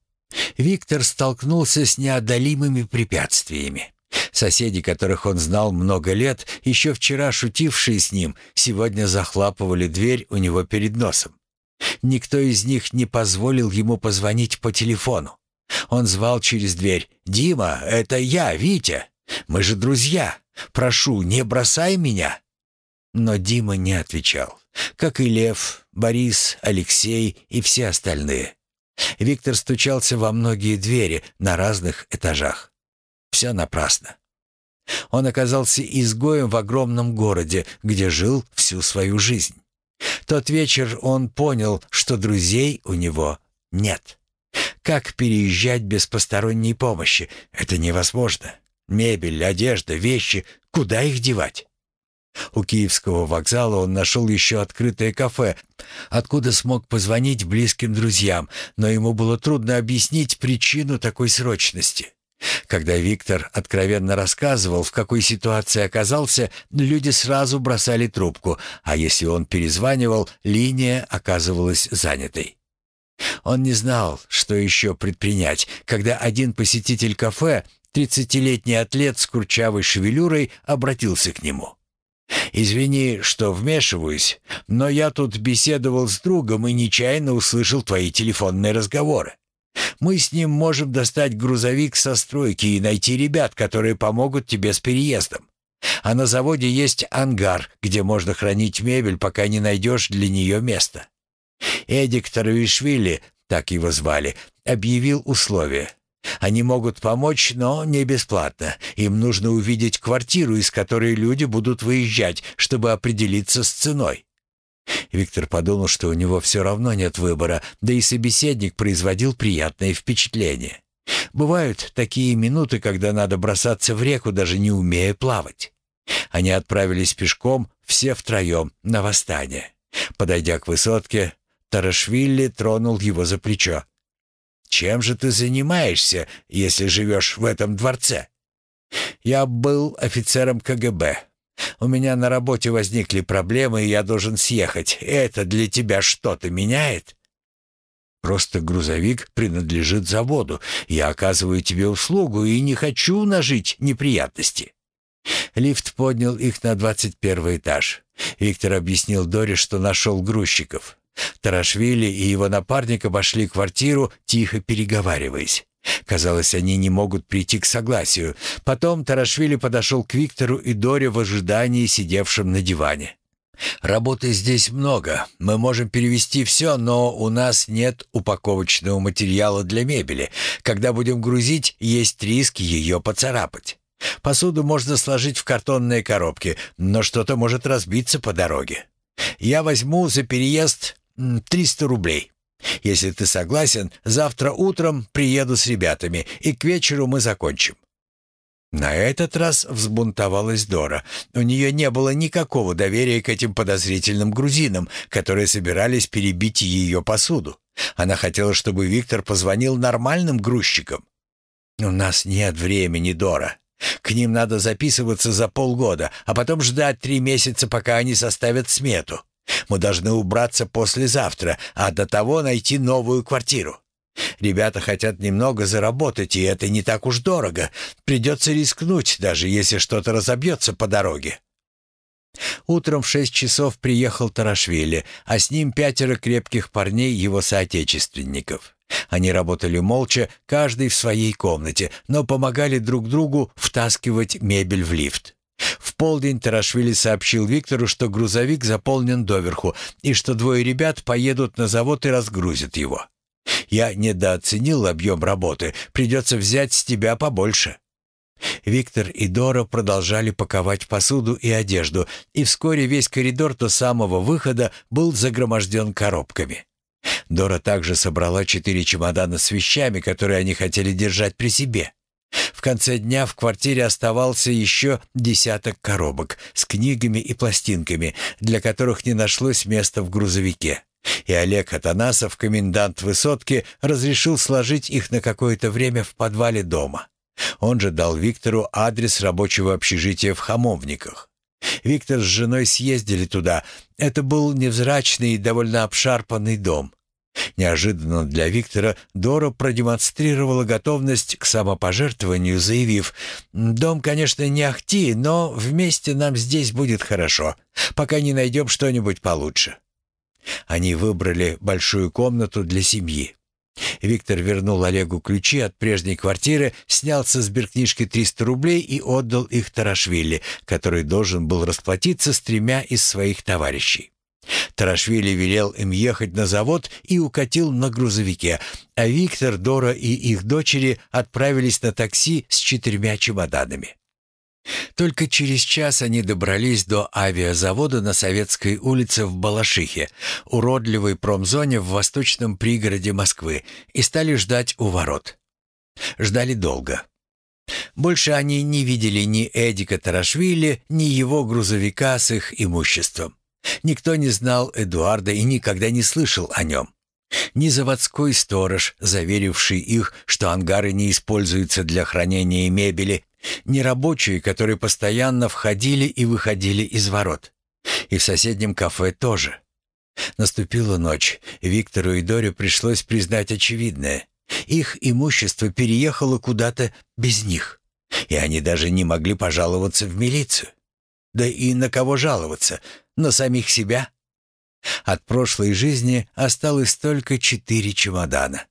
Виктор столкнулся с неодолимыми препятствиями. Соседи, которых он знал много лет, еще вчера шутившие с ним, сегодня захлапывали дверь у него перед носом. Никто из них не позволил ему позвонить по телефону. Он звал через дверь «Дима, это я, Витя». Мы же друзья. Прошу, не бросай меня». Но Дима не отвечал, как и Лев, Борис, Алексей и все остальные. Виктор стучался во многие двери на разных этажах. Все напрасно. Он оказался изгоем в огромном городе, где жил всю свою жизнь. Тот вечер он понял, что друзей у него нет. Как переезжать без посторонней помощи? Это невозможно. Мебель, одежда, вещи. Куда их девать? У Киевского вокзала он нашел еще открытое кафе, откуда смог позвонить близким друзьям, но ему было трудно объяснить причину такой срочности. Когда Виктор откровенно рассказывал, в какой ситуации оказался, люди сразу бросали трубку, а если он перезванивал, линия оказывалась занятой. Он не знал, что еще предпринять, когда один посетитель кафе Тридцатилетний атлет с курчавой шевелюрой обратился к нему. «Извини, что вмешиваюсь, но я тут беседовал с другом и нечаянно услышал твои телефонные разговоры. Мы с ним можем достать грузовик со стройки и найти ребят, которые помогут тебе с переездом. А на заводе есть ангар, где можно хранить мебель, пока не найдешь для нее место». Эдик Таравишвили, так его звали, объявил условия. Они могут помочь, но не бесплатно. Им нужно увидеть квартиру, из которой люди будут выезжать, чтобы определиться с ценой. Виктор подумал, что у него все равно нет выбора, да и собеседник производил приятное впечатление. Бывают такие минуты, когда надо бросаться в реку, даже не умея плавать. Они отправились пешком, все втроем, на восстание. Подойдя к высотке, Тарашвили тронул его за плечо. Чем же ты занимаешься, если живешь в этом дворце? Я был офицером КГБ. У меня на работе возникли проблемы, и я должен съехать. Это для тебя что-то меняет? Просто грузовик принадлежит заводу. Я оказываю тебе услугу и не хочу нажить неприятности. Лифт поднял их на двадцать первый этаж. Виктор объяснил Доре, что нашел грузчиков. Тарашвили и его напарник обошли квартиру, тихо переговариваясь. Казалось, они не могут прийти к согласию. Потом Тарашвили подошел к Виктору и Доре в ожидании, сидевшим на диване. Работы здесь много. Мы можем перевести все, но у нас нет упаковочного материала для мебели. Когда будем грузить, есть риск ее поцарапать. Посуду можно сложить в картонные коробки, но что-то может разбиться по дороге. Я возьму за переезд 300 рублей. Если ты согласен, завтра утром приеду с ребятами, и к вечеру мы закончим. На этот раз взбунтовалась Дора. У нее не было никакого доверия к этим подозрительным грузинам, которые собирались перебить ее посуду. Она хотела, чтобы Виктор позвонил нормальным грузчикам. «У нас нет времени, Дора. К ним надо записываться за полгода, а потом ждать три месяца, пока они составят смету. Мы должны убраться послезавтра, а до того найти новую квартиру. Ребята хотят немного заработать, и это не так уж дорого. Придется рискнуть, даже если что-то разобьется по дороге. Утром в шесть часов приехал Тарашвили, а с ним пятеро крепких парней его соотечественников. Они работали молча, каждый в своей комнате, но помогали друг другу втаскивать мебель в лифт. Полдень Тарашвили сообщил Виктору, что грузовик заполнен доверху и что двое ребят поедут на завод и разгрузят его. «Я недооценил объем работы, придется взять с тебя побольше». Виктор и Дора продолжали паковать посуду и одежду, и вскоре весь коридор до самого выхода был загроможден коробками. Дора также собрала четыре чемодана с вещами, которые они хотели держать при себе. В конце дня в квартире оставался еще десяток коробок с книгами и пластинками, для которых не нашлось места в грузовике. И Олег Атанасов, комендант высотки, разрешил сложить их на какое-то время в подвале дома. Он же дал Виктору адрес рабочего общежития в Хамовниках. Виктор с женой съездили туда. Это был невзрачный и довольно обшарпанный дом. Неожиданно для Виктора Дора продемонстрировала готовность к самопожертвованию, заявив, «Дом, конечно, не ахти, но вместе нам здесь будет хорошо, пока не найдем что-нибудь получше». Они выбрали большую комнату для семьи. Виктор вернул Олегу ключи от прежней квартиры, снял со сберкнижки 300 рублей и отдал их Тарашвили, который должен был расплатиться с тремя из своих товарищей. Тарашвили велел им ехать на завод и укатил на грузовике, а Виктор, Дора и их дочери отправились на такси с четырьмя чемоданами. Только через час они добрались до авиазавода на Советской улице в Балашихе, уродливой промзоне в восточном пригороде Москвы, и стали ждать у ворот. Ждали долго. Больше они не видели ни Эдика Тарашвили, ни его грузовика с их имуществом. Никто не знал Эдуарда и никогда не слышал о нем. Ни заводской сторож, заверивший их, что ангары не используются для хранения мебели, ни рабочие, которые постоянно входили и выходили из ворот. И в соседнем кафе тоже. Наступила ночь. Виктору и Доре пришлось признать очевидное. Их имущество переехало куда-то без них. И они даже не могли пожаловаться в милицию. Да и на кого жаловаться? На самих себя? От прошлой жизни осталось только четыре чемодана.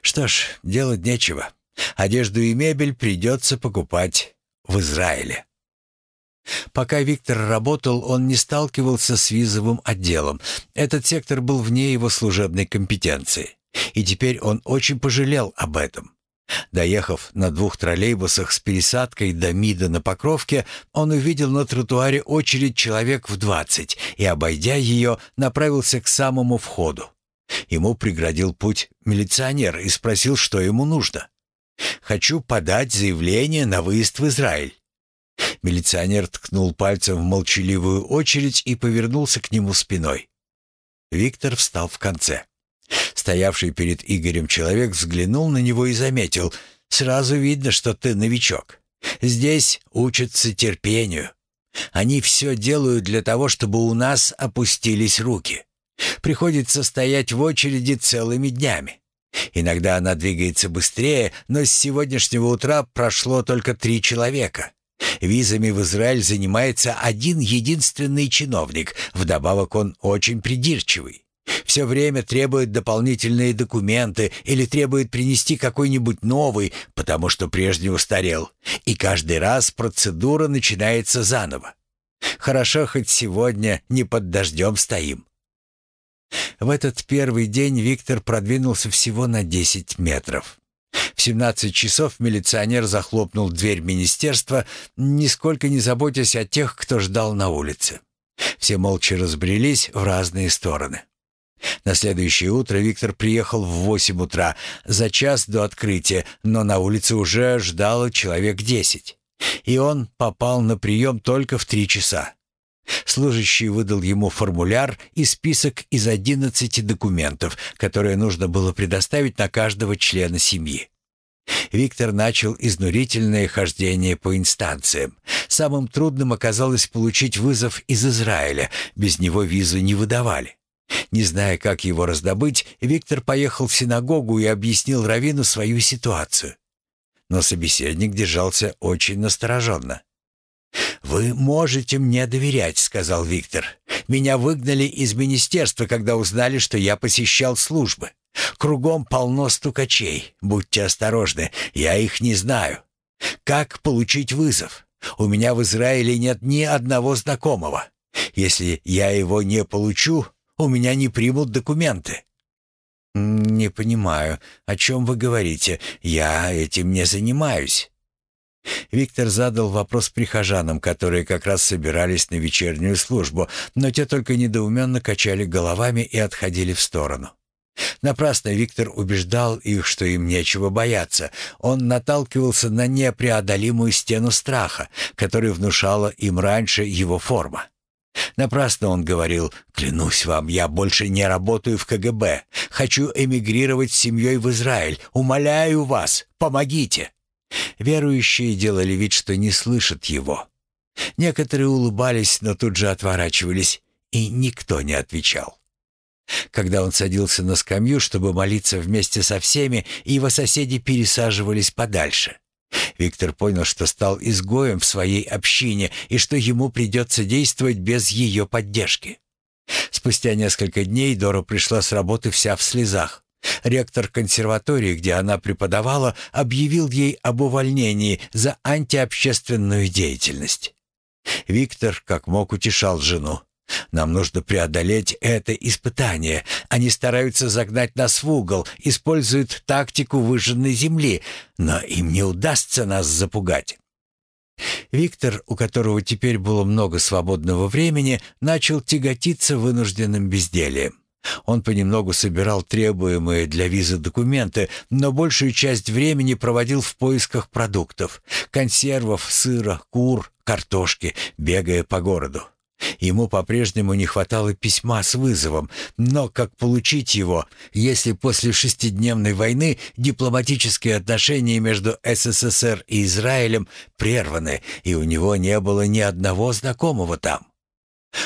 Что ж, делать нечего. Одежду и мебель придется покупать в Израиле. Пока Виктор работал, он не сталкивался с визовым отделом. Этот сектор был вне его служебной компетенции. И теперь он очень пожалел об этом. Доехав на двух троллейбусах с пересадкой до МИДа на Покровке, он увидел на тротуаре очередь человек в двадцать и, обойдя ее, направился к самому входу. Ему преградил путь милиционер и спросил, что ему нужно. «Хочу подать заявление на выезд в Израиль». Милиционер ткнул пальцем в молчаливую очередь и повернулся к нему спиной. Виктор встал в конце. Стоявший перед Игорем человек взглянул на него и заметил. «Сразу видно, что ты новичок. Здесь учатся терпению. Они все делают для того, чтобы у нас опустились руки. Приходится стоять в очереди целыми днями. Иногда она двигается быстрее, но с сегодняшнего утра прошло только три человека. Визами в Израиль занимается один единственный чиновник, вдобавок он очень придирчивый. Все время требует дополнительные документы или требует принести какой-нибудь новый, потому что прежний устарел. И каждый раз процедура начинается заново. Хорошо, хоть сегодня не под дождем стоим». В этот первый день Виктор продвинулся всего на 10 метров. В 17 часов милиционер захлопнул дверь министерства, нисколько не заботясь о тех, кто ждал на улице. Все молча разбрелись в разные стороны. На следующее утро Виктор приехал в 8 утра, за час до открытия, но на улице уже ждало человек 10. И он попал на прием только в 3 часа. Служащий выдал ему формуляр и список из 11 документов, которые нужно было предоставить на каждого члена семьи. Виктор начал изнурительное хождение по инстанциям. Самым трудным оказалось получить вызов из Израиля, без него визу не выдавали. Не зная, как его раздобыть, Виктор поехал в синагогу и объяснил Равину свою ситуацию. Но собеседник держался очень настороженно. «Вы можете мне доверять», — сказал Виктор. «Меня выгнали из министерства, когда узнали, что я посещал службы. Кругом полно стукачей. Будьте осторожны, я их не знаю. Как получить вызов? У меня в Израиле нет ни одного знакомого. Если я его не получу, у меня не примут документы». «Не понимаю, о чем вы говорите. Я этим не занимаюсь». Виктор задал вопрос прихожанам, которые как раз собирались на вечернюю службу, но те только недоуменно качали головами и отходили в сторону. Напрасно Виктор убеждал их, что им нечего бояться. Он наталкивался на непреодолимую стену страха, которую внушала им раньше его форма. Напрасно он говорил «Клянусь вам, я больше не работаю в КГБ. Хочу эмигрировать с семьей в Израиль. Умоляю вас, помогите!» Верующие делали вид, что не слышат его. Некоторые улыбались, но тут же отворачивались, и никто не отвечал. Когда он садился на скамью, чтобы молиться вместе со всеми, его соседи пересаживались подальше. Виктор понял, что стал изгоем в своей общине и что ему придется действовать без ее поддержки. Спустя несколько дней Дора пришла с работы вся в слезах. Ректор консерватории, где она преподавала, объявил ей об увольнении за антиобщественную деятельность. Виктор как мог утешал жену. Нам нужно преодолеть это испытание. Они стараются загнать нас в угол, используют тактику выжженной земли, но им не удастся нас запугать. Виктор, у которого теперь было много свободного времени, начал тяготиться вынужденным бездельем. Он понемногу собирал требуемые для визы документы, но большую часть времени проводил в поисках продуктов, консервов, сыра, кур, картошки, бегая по городу. Ему по-прежнему не хватало письма с вызовом, но как получить его, если после шестидневной войны дипломатические отношения между СССР и Израилем прерваны, и у него не было ни одного знакомого там?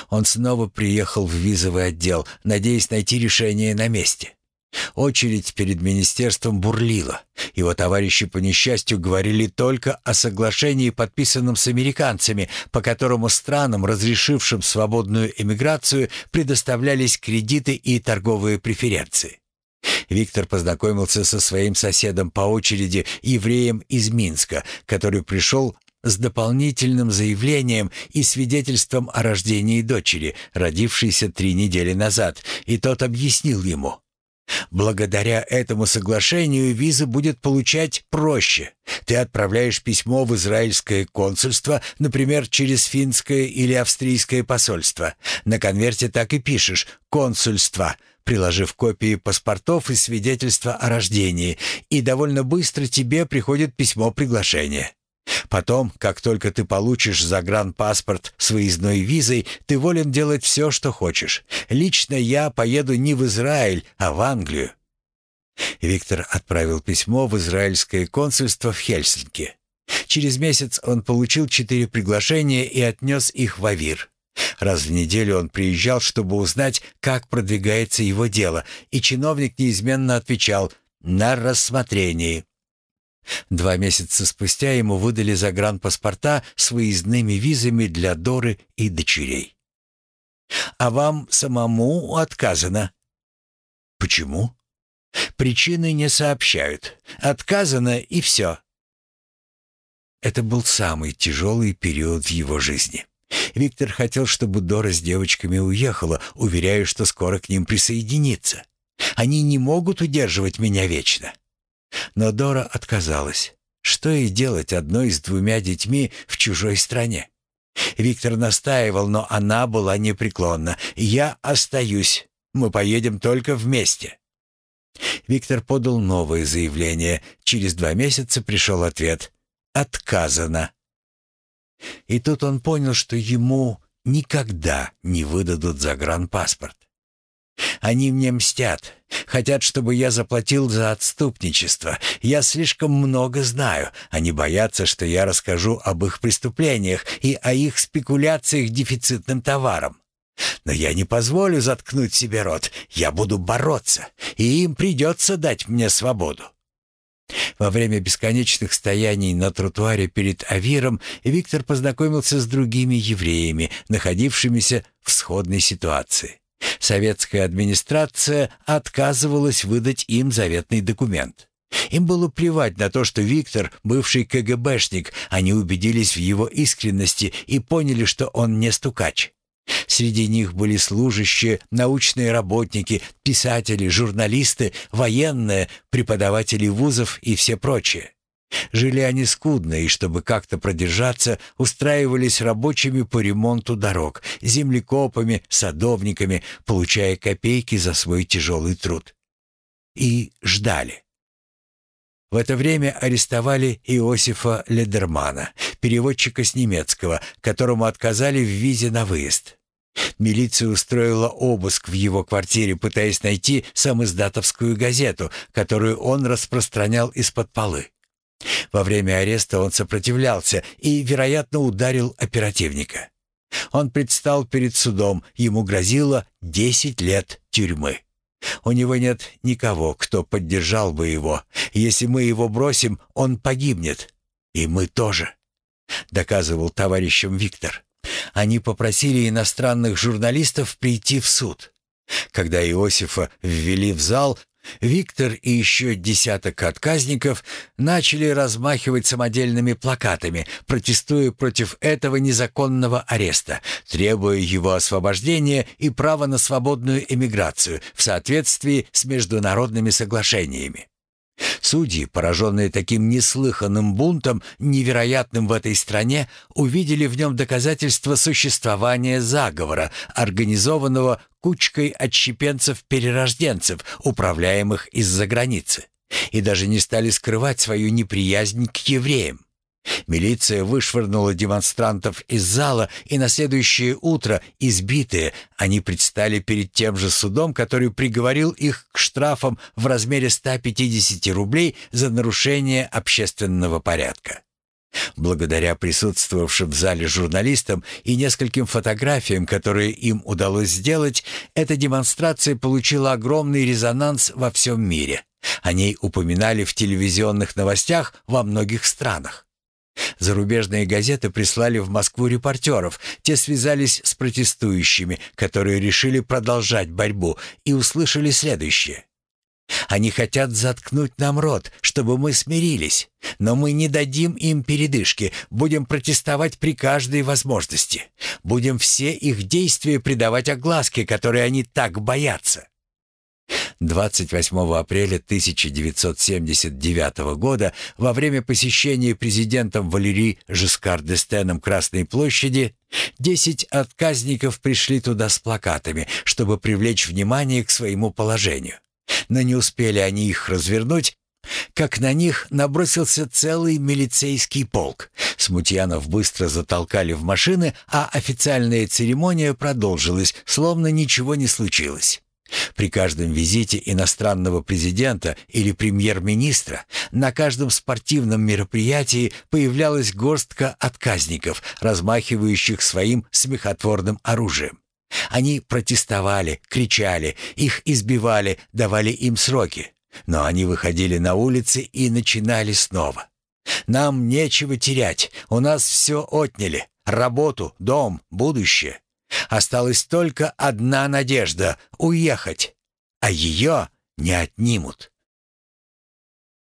Он снова приехал в визовый отдел, надеясь найти решение на месте. Очередь перед министерством бурлила. Его товарищи по несчастью говорили только о соглашении, подписанном с американцами, по которому странам, разрешившим свободную эмиграцию, предоставлялись кредиты и торговые преференции. Виктор познакомился со своим соседом по очереди, евреем из Минска, который пришел с дополнительным заявлением и свидетельством о рождении дочери, родившейся три недели назад, и тот объяснил ему. Благодаря этому соглашению виза будет получать проще. Ты отправляешь письмо в израильское консульство, например, через финское или австрийское посольство. На конверте так и пишешь «консульство», приложив копии паспортов и свидетельства о рождении, и довольно быстро тебе приходит письмо приглашения. Потом, как только ты получишь загранпаспорт с выездной визой, ты волен делать все, что хочешь. Лично я поеду не в Израиль, а в Англию». Виктор отправил письмо в израильское консульство в Хельсинки. Через месяц он получил четыре приглашения и отнес их в Авир. Раз в неделю он приезжал, чтобы узнать, как продвигается его дело, и чиновник неизменно отвечал «на рассмотрении». Два месяца спустя ему выдали загранпаспорта с выездными визами для Доры и дочерей. «А вам самому отказано». «Почему?» «Причины не сообщают. Отказано и все». Это был самый тяжелый период в его жизни. Виктор хотел, чтобы Дора с девочками уехала, уверяя, что скоро к ним присоединится. Они не могут удерживать меня вечно. Но Дора отказалась. Что ей делать одной с двумя детьми в чужой стране? Виктор настаивал, но она была непреклонна. «Я остаюсь. Мы поедем только вместе». Виктор подал новое заявление. Через два месяца пришел ответ. «Отказано». И тут он понял, что ему никогда не выдадут загранпаспорт. Они мне мстят. Хотят, чтобы я заплатил за отступничество. Я слишком много знаю. Они боятся, что я расскажу об их преступлениях и о их спекуляциях дефицитным товаром. Но я не позволю заткнуть себе рот. Я буду бороться, и им придется дать мне свободу. Во время бесконечных стояний на тротуаре перед Авиром Виктор познакомился с другими евреями, находившимися в сходной ситуации. Советская администрация отказывалась выдать им заветный документ. Им было плевать на то, что Виктор, бывший КГБшник, они убедились в его искренности и поняли, что он не стукач. Среди них были служащие, научные работники, писатели, журналисты, военные, преподаватели вузов и все прочие. Жили они скудно, и чтобы как-то продержаться, устраивались рабочими по ремонту дорог, землекопами, садовниками, получая копейки за свой тяжелый труд. И ждали. В это время арестовали Иосифа Ледермана, переводчика с немецкого, которому отказали в визе на выезд. Милиция устроила обыск в его квартире, пытаясь найти самоиздатовскую газету, которую он распространял из-под полы. Во время ареста он сопротивлялся и, вероятно, ударил оперативника. Он предстал перед судом, ему грозило 10 лет тюрьмы. У него нет никого, кто поддержал бы его. Если мы его бросим, он погибнет. И мы тоже, доказывал товарищам Виктор. Они попросили иностранных журналистов прийти в суд. Когда Иосифа ввели в зал, Виктор и еще десяток отказников начали размахивать самодельными плакатами, протестуя против этого незаконного ареста, требуя его освобождения и права на свободную эмиграцию в соответствии с международными соглашениями. Судьи, пораженные таким неслыханным бунтом, невероятным в этой стране, увидели в нем доказательство существования заговора, организованного кучкой отщепенцев-перерожденцев, управляемых из-за границы, и даже не стали скрывать свою неприязнь к евреям. Милиция вышвырнула демонстрантов из зала, и на следующее утро, избитые, они предстали перед тем же судом, который приговорил их к штрафам в размере 150 рублей за нарушение общественного порядка. Благодаря присутствовавшим в зале журналистам и нескольким фотографиям, которые им удалось сделать, эта демонстрация получила огромный резонанс во всем мире. О ней упоминали в телевизионных новостях во многих странах. Зарубежные газеты прислали в Москву репортеров. Те связались с протестующими, которые решили продолжать борьбу, и услышали следующее. Они хотят заткнуть нам рот, чтобы мы смирились. Но мы не дадим им передышки, будем протестовать при каждой возможности. Будем все их действия придавать огласке, которой они так боятся. 28 апреля 1979 года во время посещения президентом Валерий Жескар д'Эстеном Красной площади 10 отказников пришли туда с плакатами, чтобы привлечь внимание к своему положению. Но не успели они их развернуть, как на них набросился целый милицейский полк. Смутьянов быстро затолкали в машины, а официальная церемония продолжилась, словно ничего не случилось. При каждом визите иностранного президента или премьер-министра на каждом спортивном мероприятии появлялась горстка отказников, размахивающих своим смехотворным оружием. Они протестовали, кричали, их избивали, давали им сроки. Но они выходили на улицы и начинали снова. «Нам нечего терять, у нас все отняли. Работу, дом, будущее. Осталась только одна надежда — уехать, а ее не отнимут.